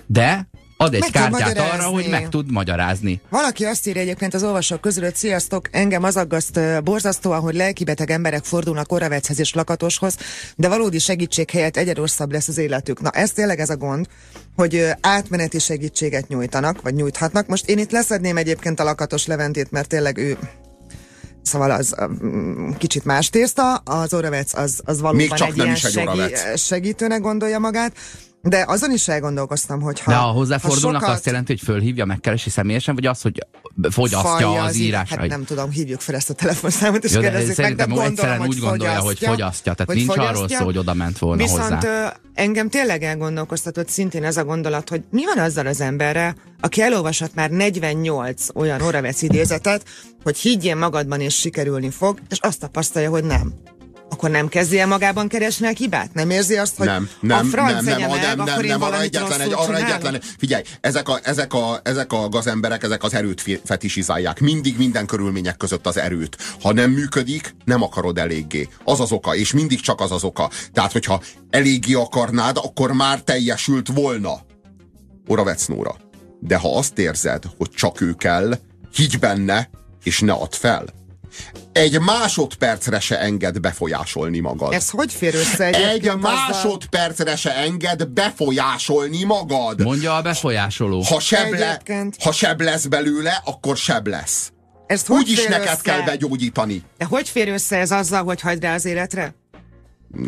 de ad egy meg kártyát arra, hogy meg tud magyarázni. Valaki azt írja egyébként az olvasók közül, hogy sziasztok, engem az aggaszt borzasztóan, hogy lelkibeteg emberek fordulnak Oravechez és Lakatoshoz, de valódi segítség helyett egyre rosszabb lesz az életük. Na ez tényleg ez a gond, hogy átmeneti segítséget nyújtanak, vagy nyújthatnak. Most én itt leszedném egyébként a Lakatos Leventét, mert tényleg ő Szóval az um, kicsit más tészta, az Oravec az, az valóban Még csak egy nem ilyen segi, segítőnek gondolja magát. De azon is elgondolkoztam, hogy ha... De ha hozzáfordulnak, ha sokat... azt jelenti, hogy fölhívja, megkeresi személyesen, vagy az, hogy fogyasztja az, az írásait? Hát nem tudom, hívjuk fel ezt a telefonszámot, és Jó, kérdezzük meg, de gondolom, egyszerűen úgy gondolja, hogy fogyasztja, tehát nincs fogyasztja. arról szó, hogy oda ment volna Viszont hozzá. engem tényleg elgondolkoztatott szintén ez a gondolat, hogy mi van azzal az emberre, aki elolvasott már 48 olyan Oravec idézetet, hogy higgyél magadban és sikerülni fog, és azt tapasztalja, hogy nem akkor nem kezdi el magában keresni a hibát? Nem érzi azt, hogy nem, nem, a franc nem, nem, meg, nem, akkor nem, nem, arra egyetlen, egy, arra egyetlen, figyelj, ezek a, ezek, a, ezek a gazemberek, ezek az erőt fetisizálják. Mindig minden körülmények között az erőt. Ha nem működik, nem akarod eléggé. Az az oka, és mindig csak az az oka. Tehát, hogyha eléggé akarnád, akkor már teljesült volna. Ora Vecnóra. De ha azt érzed, hogy csak ő kell, higgy benne, és ne add fel egy másodpercre se enged befolyásolni magad. Ez hogy fér össze Egy másodpercre se enged befolyásolni magad. Mondja a befolyásoló. Ha seb, le, ha seb lesz belőle, akkor seb lesz. Ezt Úgyis neked össze? kell begyógyítani. De hogy fér össze ez azzal, hogy hagyd rá az életre?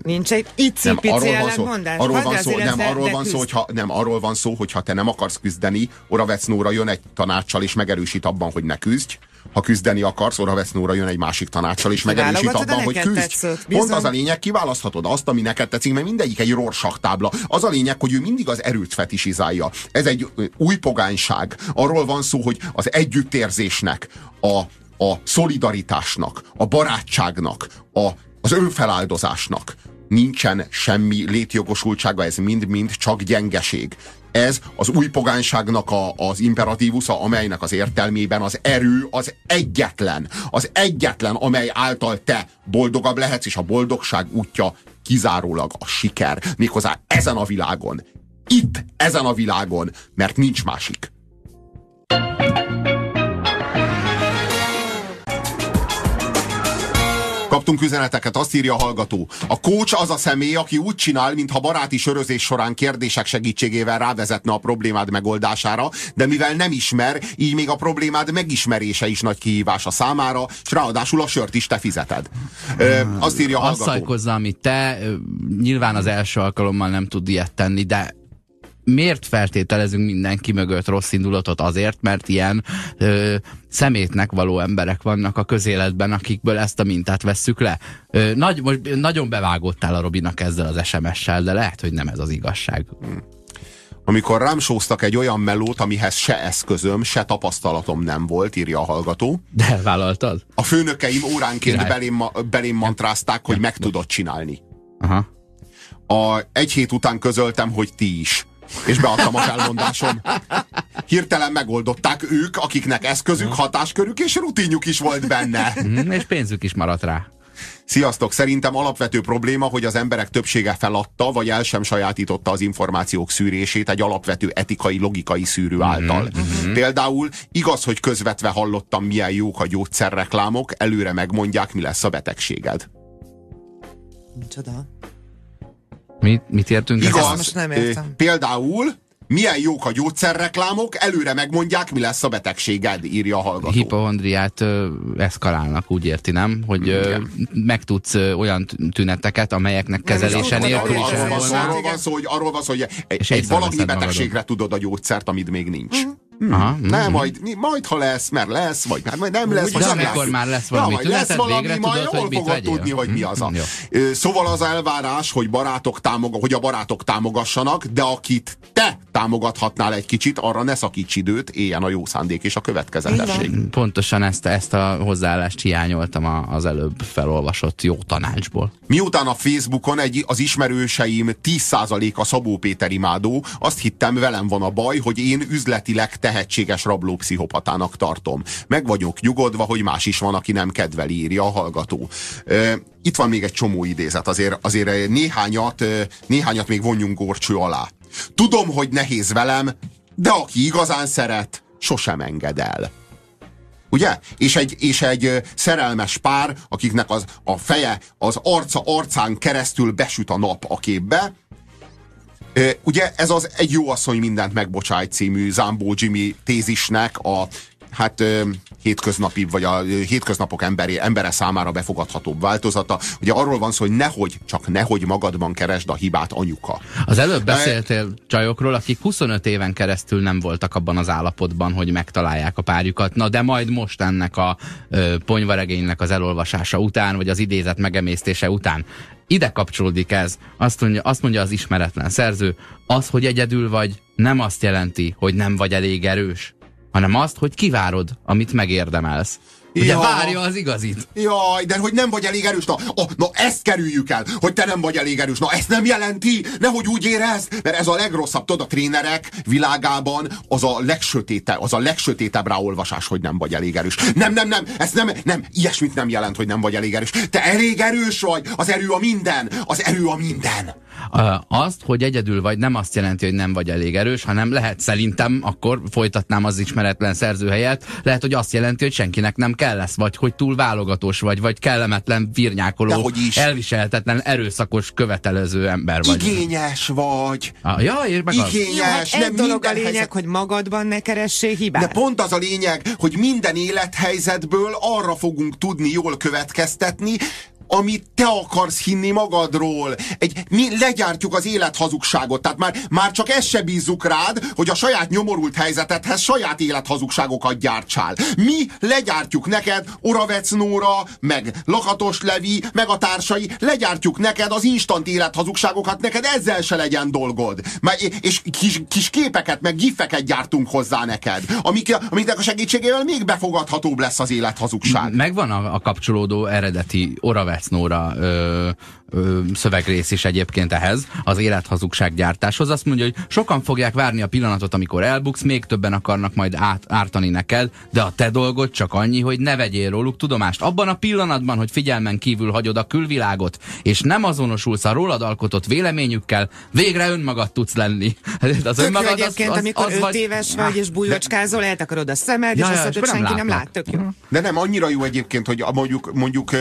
Nincs egy icipici ellentmondás. Arról van szó, nem, arról van szó, hogyha, nem, arról van szó, hogyha te nem akarsz küzdeni, Oravec Nóra jön egy tanácssal és megerősít abban, hogy ne küzdj, ha küzdeni akarsz, Ora Vesznóra jön egy másik tanácsal, és megerősít abban, hogy küzdj. Tetszett, Pont az a lényeg, kiválaszthatod azt, ami neked tetszik, mert mindegyik egy rorsak tábla. Az a lényeg, hogy ő mindig az erőt fetisizálja. Ez egy új pogányság. Arról van szó, hogy az együttérzésnek, a, a szolidaritásnak, a barátságnak, a, az önfeláldozásnak nincsen semmi létjogosultsága, ez mind-mind csak gyengeség. Ez az új pogányságnak a, az imperatívusza, amelynek az értelmében az erő az egyetlen, az egyetlen, amely által te boldogabb lehetsz, és a boldogság útja kizárólag a siker. Méghozzá ezen a világon. Itt, ezen a világon, mert nincs másik. Kaptunk üzeneteket, azt írja a hallgató. A coach az a személy, aki úgy csinál, mintha baráti sörözés során kérdések segítségével rávezetne a problémád megoldására, de mivel nem ismer, így még a problémád megismerése is nagy kihívás a számára, és ráadásul a sört is te fizeted. Ö, azt írja a hallgató. Azt amit te, nyilván az első alkalommal nem tud ilyet tenni, de miért feltételezünk mindenki mögött rossz indulatot? Azért, mert ilyen ö, szemétnek való emberek vannak a közéletben, akikből ezt a mintát vesszük le. Ö, nagy, most nagyon bevágottál a Robinak ezzel az SMS-sel, de lehet, hogy nem ez az igazság. Hmm. Amikor rám sóztak egy olyan melót, amihez se eszközöm, se tapasztalatom nem volt, írja a hallgató. De vállaltad? A főnökeim óránként belém, belém mantrázták, hogy meg tudod csinálni. Aha. A, egy hét után közöltem, hogy ti is és beadtam a felmondásom. Hirtelen megoldották ők, akiknek eszközük, hatáskörük és rutinjuk is volt benne. Mm, és pénzük is maradt rá. Sziasztok! Szerintem alapvető probléma, hogy az emberek többsége feladta, vagy el sem sajátította az információk szűrését egy alapvető etikai, logikai szűrő mhm, által. Mm-hmm. Például igaz, hogy közvetve hallottam, milyen jók a gyógyszerreklámok, előre megmondják, mi lesz a betegséged. Micsoda? Mit, mit értünk? Igaz, most nem értem. Például milyen jók a gyógyszerreklámok, előre megmondják, mi lesz a betegséged, írja a hallgató. Hipohondriát eszkalálnak, úgy érti, nem? Hogy ö, megtudsz ö, olyan tüneteket, amelyeknek kezelése nélkül is arról, arról van szó, hogy, arról van szó, hogy egy, egy valami betegségre magadon. tudod a gyógyszert, amit még nincs. Uh-huh. Hmm. Aha, nem, mm. majd, majd ha lesz, mert lesz, vagy hát majd nem lesz, vagy nem lesz. már lesz valami, ja, lesz valami, végre majd tudod, jól fogod tudni, hogy mi az a. Mm, szóval az elvárás, hogy barátok támog, hogy a barátok támogassanak, de akit te támogathatnál egy kicsit, arra ne szakíts időt, éljen a jó szándék és a következetesség. Pontosan ezt, ezt a hozzáállást hiányoltam az előbb felolvasott jó tanácsból. Miután a Facebookon egy, az ismerőseim 10%-a Szabó Péter imádó, azt hittem velem van a baj, hogy én üzletileg te tehetséges rablópszichopatának tartom. Meg vagyok nyugodva, hogy más is van, aki nem kedveli, írja a hallgató. Itt van még egy csomó idézet, azért, azért néhányat, néhányat még vonjunk gorcső alá. Tudom, hogy nehéz velem, de aki igazán szeret, sosem enged el. Ugye? És egy, és egy szerelmes pár, akiknek az, a feje, az arca arcán keresztül besüt a nap a képbe, Ugye ez az Egy jó asszony mindent megbocsájt című Zambó Jimmy tézisnek a hát hétköznapi, vagy a hétköznapok emberé, embere számára befogadhatóbb változata. Ugye arról van szó, hogy nehogy, csak nehogy magadban keresd a hibát anyuka. Az előbb beszéltél e... csajokról, akik 25 éven keresztül nem voltak abban az állapotban, hogy megtalálják a párjukat. Na de majd most ennek a ö, ponyvaregénynek az elolvasása után, vagy az idézet megemésztése után ide kapcsolódik ez. Azt mondja, azt mondja az ismeretlen szerző, az, hogy egyedül vagy, nem azt jelenti, hogy nem vagy elég erős, hanem azt, hogy kivárod, amit megérdemelsz. Ugye ja. várja az igazit. Jaj, de hogy nem vagy elég erős. Na, oh, na ezt kerüljük el, hogy te nem vagy elég erős. Na ezt nem jelenti, nehogy úgy érezd, mert ez a legrosszabb, tudod, a trénerek világában az a legsötétebb, az a legsötétebb ráolvasás, hogy nem vagy elég erős. Nem, nem, nem, ez nem, nem, ilyesmit nem jelent, hogy nem vagy elég erős. Te elég erős vagy, az erő a minden, az erő a minden. Azt, hogy egyedül vagy, nem azt jelenti, hogy nem vagy elég erős, hanem lehet szerintem, akkor folytatnám az ismeretlen szerző helyet, lehet, hogy azt jelenti, hogy senkinek nem kell lesz, vagy hogy túl válogatós vagy, vagy kellemetlen, virnyákoló, is. elviselhetetlen, erőszakos, követelező ember vagy. Igényes vagy. Ah, ja, ér meg Igényes. Jó, hát nem dolog a lényeg, helyzet... hogy magadban ne keressél hibát. De pont az a lényeg, hogy minden élethelyzetből arra fogunk tudni jól következtetni, amit te akarsz hinni magadról. Egy, mi legyártjuk az élet hazugságot. Tehát már, már csak ezt se bízzuk rád, hogy a saját nyomorult helyzetedhez saját élethazugságokat gyártsál. Mi legyártjuk neked Oravec Nóra, meg Lakatos Levi, meg a társai, legyártjuk neked az instant élethazugságokat, neked ezzel se legyen dolgod. És kis, kis képeket, meg gifeket gyártunk hozzá neked, amik, amiknek a segítségével még befogadhatóbb lesz az élethazugság. Megvan a, a kapcsolódó eredeti Oravec Ö, ö, szövegrész is egyébként ehhez, az élethazugság gyártáshoz. Azt mondja, hogy sokan fogják várni a pillanatot, amikor elbuksz, még többen akarnak majd át, ártani neked, de a te dolgod csak annyi, hogy ne vegyél róluk tudomást. Abban a pillanatban, hogy figyelmen kívül hagyod a külvilágot, és nem azonosulsz a rólad alkotott véleményükkel, végre önmagad tudsz lenni. [laughs] Az Tök önmagad egyébként, az, az, amikor az öt vagy... éves vagy, és bújócskázol, eltakarod a szemed, ja, és azt mondod, senki nem lát. Tök jó. De nem annyira jó egyébként, hogy mondjuk, mondjuk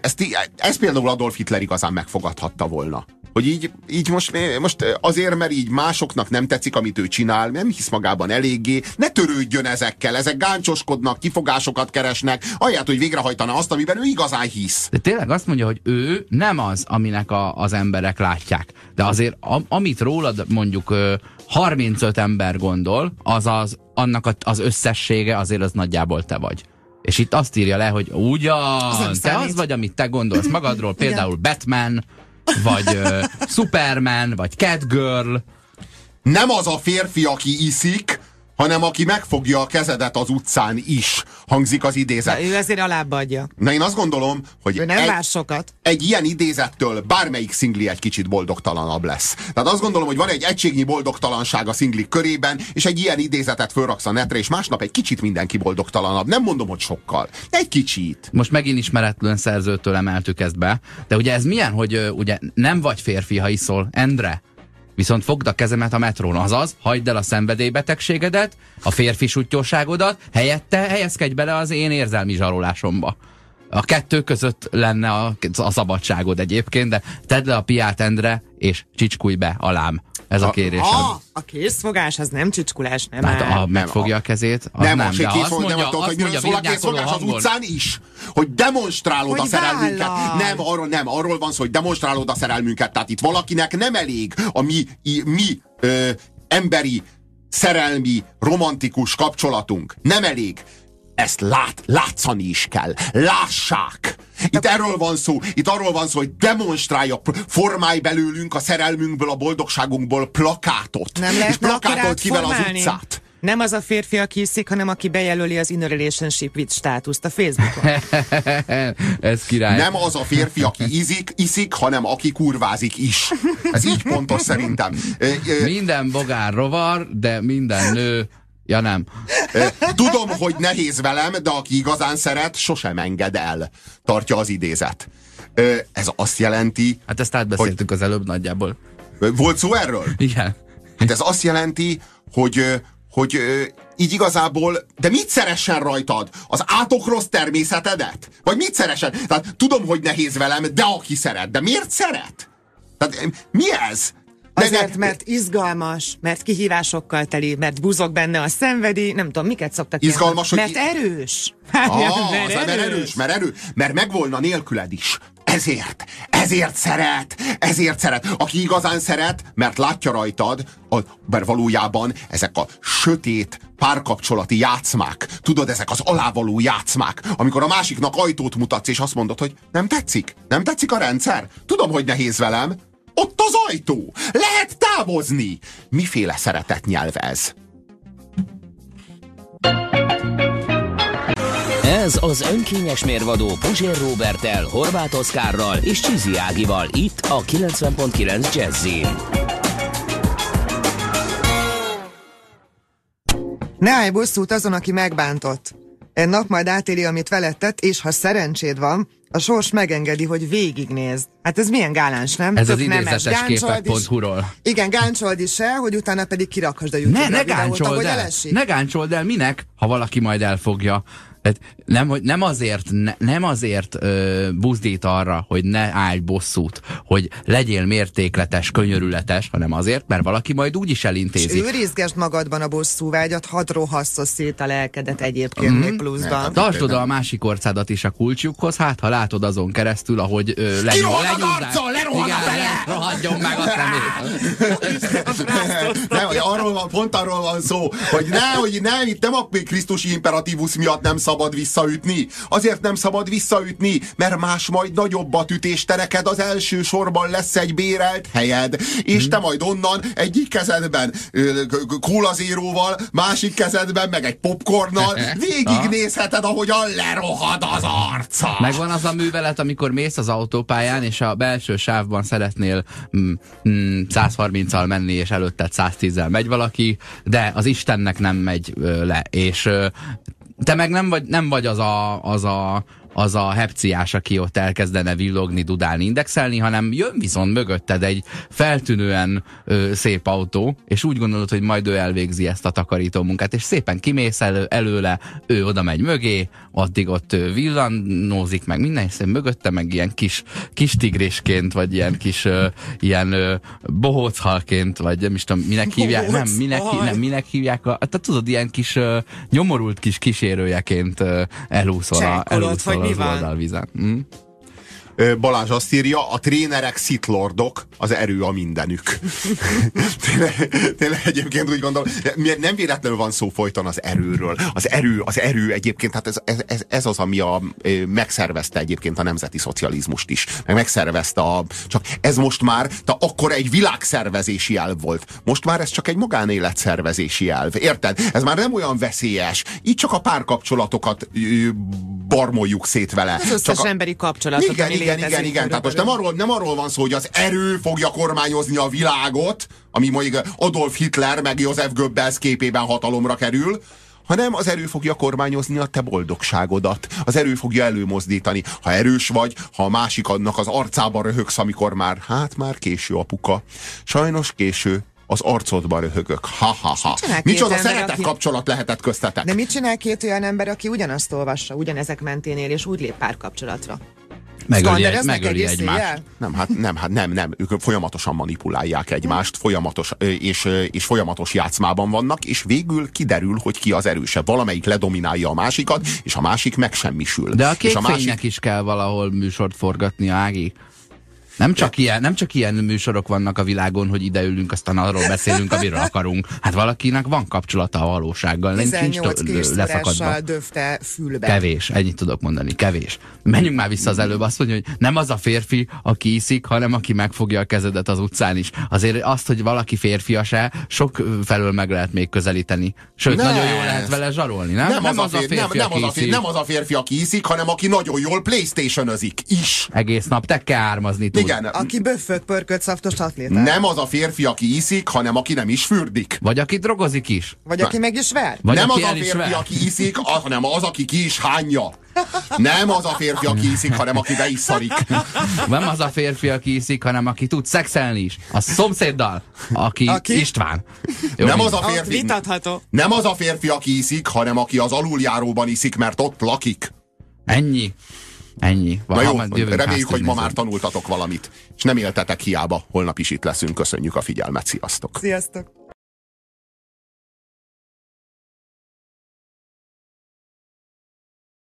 ezt, ezt például Adolf Hitler igazán megfogadhatta volna. Hogy így, így most, most azért, mert így másoknak nem tetszik, amit ő csinál, nem hisz magában eléggé, ne törődjön ezekkel, ezek gáncsoskodnak, kifogásokat keresnek, ahelyett, hogy végrehajtana azt, amiben ő igazán hisz. De tényleg azt mondja, hogy ő nem az, aminek a, az emberek látják. De azért, a, amit rólad mondjuk 35 ember gondol, az az, annak az összessége azért az nagyjából te vagy. És itt azt írja le, hogy ugyan, te az vagy, amit te gondolsz magadról, például Batman, vagy uh, [laughs] Superman, vagy Catgirl. Nem az a férfi, aki iszik, hanem aki megfogja a kezedet az utcán is, hangzik az idézet. De ő ezért alább adja. Na én azt gondolom, hogy ő nem egy, vár sokat. egy ilyen idézettől bármelyik szingli egy kicsit boldogtalanabb lesz. Tehát azt gondolom, hogy van egy egységnyi boldogtalanság a szinglik körében, és egy ilyen idézetet fölraksz a netre, és másnap egy kicsit mindenki boldogtalanabb. Nem mondom, hogy sokkal. Egy kicsit. Most megint ismeretlen szerzőtől emeltük ezt be, de ugye ez milyen, hogy ugye nem vagy férfi, ha iszol, Endre? Viszont fogd a kezemet a metrón, azaz, hagyd el a szenvedélybetegségedet, a férfi sutyóságodat, helyette helyezkedj bele az én érzelmi zsarolásomba. A kettő között lenne a, a szabadságod egyébként, de tedd le a piát Endre, és csicskulj be alám. Ez a, a kérésem. A, a készfogás az nem csicskulás, nem Hát a, megfogja a kezét, az nem. Nem, de azt mondja, nem attól, hogy miről szól a készfogás az utcán is. Hogy demonstrálod hogy a szerelmünket. Vállal. Nem, arról, nem, arról van szó, hogy demonstrálod a szerelmünket. Tehát itt valakinek nem elég a mi, mi ö, emberi, szerelmi, romantikus kapcsolatunk. Nem elég ezt lát, látszani is kell. Lássák! Itt erről van szó, itt arról van szó, hogy demonstrálja, formálj belőlünk a szerelmünkből, a boldogságunkból plakátot. Nem és plakátolt kivel az utcát. Nem az a férfi, aki iszik, hanem aki bejelöli az in a relationship with státuszt a Facebookon. [laughs] Ez király. Nem az a férfi, aki iszik, iszik, hanem aki kurvázik is. Ez így pontos szerintem. [laughs] Minden bogár rovar, de minden nő Ja nem. Tudom, hogy nehéz velem, de aki igazán szeret, sosem enged el. Tartja az idézet. Ez azt jelenti... Hát ezt átbeszéltük hogy... az előbb nagyjából. Volt szó erről? Igen. Hát ez azt jelenti, hogy, hogy így igazából, de mit szeressen rajtad? Az átok rossz természetedet? Vagy mit szeressen? Tehát tudom, hogy nehéz velem, de aki szeret. De miért szeret? Tehát mi ez? Azért, mert izgalmas, mert kihívásokkal teli, mert buzog benne a szenvedi, nem tudom, miket szoktak Izgalmas, hogy... Mert erős. [laughs] Ah, mert, erős. mert erős, mert erő, mert megvolna nélküled is. Ezért, ezért szeret, ezért szeret. Aki igazán szeret, mert látja rajtad, a, mert valójában ezek a sötét párkapcsolati játszmák, tudod, ezek az alávaló játszmák, amikor a másiknak ajtót mutatsz, és azt mondod, hogy nem tetszik, nem tetszik a rendszer, tudom, hogy nehéz velem, ott az ajtó! Lehet távozni! Miféle szeretet nyelv ez? Ez az önkényes mérvadó Puzsér Robertel, Horváth Oszkárral és Csizi Ágival itt a 90.9 Jazzin. Ne állj bosszút azon, aki megbántott. Egy nap majd átéli, amit veled tett, és ha szerencséd van, a sors megengedi, hogy végignézd. Hát ez milyen gáláns, nem? Ez Tök az idézetes képek.hu-ról. Igen, gáncsold is el, hogy utána pedig kirakhasd a YouTube-ra ne, ne el, ne gáncsold el, minek, ha valaki majd elfogja. Tehát nem, hogy nem azért, ne, nem azért ö, buzdít arra, hogy ne állj bosszút, hogy legyél mértékletes, könyörületes, hanem azért, mert valaki majd úgy is elintézi. És őrizgesd magadban a bosszú vágyat, hadd rohasszos szét a lelkedet egyébként mm. még pluszban. Tartsd oda a másik orcádat is a kulcsukhoz, hát ha látod azon keresztül, ahogy ö, lenyúl, lenyúl, lenyúl, lenyúl, lenyúl, lenyúl, Hagyjon meg a szemét. nem, arról van, pont arról van szó, hogy ne, hogy nem, itt nem a Krisztusi imperatívus miatt nem szabad visszaütni. Azért nem szabad visszaütni, mert más majd nagyobbat ütés tereked az első sorban lesz egy bérelt helyed, és te majd onnan egyik kezedben kólazéróval, másik kezedben meg egy popcornnal [laughs] végignézheted, ahogyan lerohad az arca. Megvan az a művelet, amikor mész az autópályán, és a belső sávban szeretnél mm, mm, 130-al menni, és előtted 110-el megy valaki, de az Istennek nem megy ö, le, és ö, te meg nem vagy, nem vagy az a, az a az a hepciás, aki ott elkezdene villogni, dudálni, indexelni, hanem jön viszont mögötted egy feltűnően ö, szép autó, és úgy gondolod, hogy majd ő elvégzi ezt a takarító munkát, és szépen kimész elő, előle, ő oda megy mögé, addig ott villanózik meg minden, és mögötte meg ilyen kis, kis tigrisként, vagy ilyen kis ö, ilyen ö, bohóchalként, vagy nem is tudom, minek hívják, nem, minek, nem, minek hívják, a, tehát tudod, ilyen kis ö, nyomorult kis kísérőjeként ö, elúszol a, elúszol az oldalvizen. Mm? Balázs azt írja, a trénerek szitlordok, az erő a mindenük. [laughs] tényleg, tényleg egyébként úgy gondolom, nem véletlenül van szó folyton az erőről. Az erő, az erő egyébként, hát ez, ez, ez az, ami a, megszervezte egyébként a nemzeti szocializmust is. Meg megszervezte a, csak ez most már, te akkor egy világszervezési elv volt. Most már ez csak egy magánéletszervezési elv. Érted? Ez már nem olyan veszélyes. Így csak a párkapcsolatokat barmoljuk szét vele. Az összes csak a... emberi kapcsolatot, igen, igen, igen, igen. Tehát most nem arról, nem arról van szó, hogy az erő fogja kormányozni a világot, ami mondjuk Adolf Hitler meg Joseph Goebbels képében hatalomra kerül, hanem az erő fogja kormányozni a te boldogságodat. Az erő fogja előmozdítani. Ha erős vagy, ha a másik annak az arcába röhögsz, amikor már, hát már késő apuka. Sajnos késő, az arcodba röhögök. Ha-ha-ha. Micsoda szeretet aki... kapcsolat lehetett köztetek. De mit csinál két olyan ember, aki ugyanazt olvassa, ugyanezek mentén él, és úgy lép párkapcsolatra? Megöli, egy, megöli egymást. Nem, hát nem, hát nem, nem. Ők folyamatosan manipulálják egymást, folyamatos, és, és folyamatos játszmában vannak, és végül kiderül, hogy ki az erősebb. Valamelyik ledominálja a másikat, és a másik megsemmisül. De a két és a másik... is kell valahol műsort forgatni, Ági. Nem csak, ilyen, nem csak ilyen műsorok vannak a világon, hogy ideülünk, aztán arról beszélünk, amiről akarunk. Hát valakinek van kapcsolata a valósággal. 18 leszakadva. döfte fülbe. Kevés, ennyit tudok mondani, kevés. Menjünk már vissza az előbb, azt mondja, hogy nem az a férfi, aki iszik, hanem aki megfogja a kezedet az utcán is. Azért azt, hogy valaki férfias-e, sok felől meg lehet még közelíteni. Sőt, ne. nagyon jól lehet vele zsarolni, nem? Nem, nem, az, a férfi, nem, nem, az a férfi, nem az a férfi, aki iszik, hanem aki nagyon jól playstation is. Egész nap te kell ármazni tud. Igen. Aki böffög pörkölt szaftos atlétát. Nem az a férfi, aki iszik, hanem aki nem is fürdik. Vagy aki drogozik is. Vagy aki meg is ver. Vagy nem az a férfi, aki iszik, hanem az, aki ki is hányja. Nem az a férfi, aki iszik, hanem aki be is szarik. Nem az a férfi, aki iszik, hanem aki tud szexelni is. A szomszéddal, aki, aki? István. Jó, nem az a férfi. Nem az a férfi, aki iszik, hanem aki az aluljáróban iszik, mert ott lakik. Ennyi. Ennyi. Na jó, reméljük, hogy ma már tanultatok valamit, és nem éltetek hiába. Holnap is itt leszünk. Köszönjük a figyelmet. Sziasztok! Sziasztok!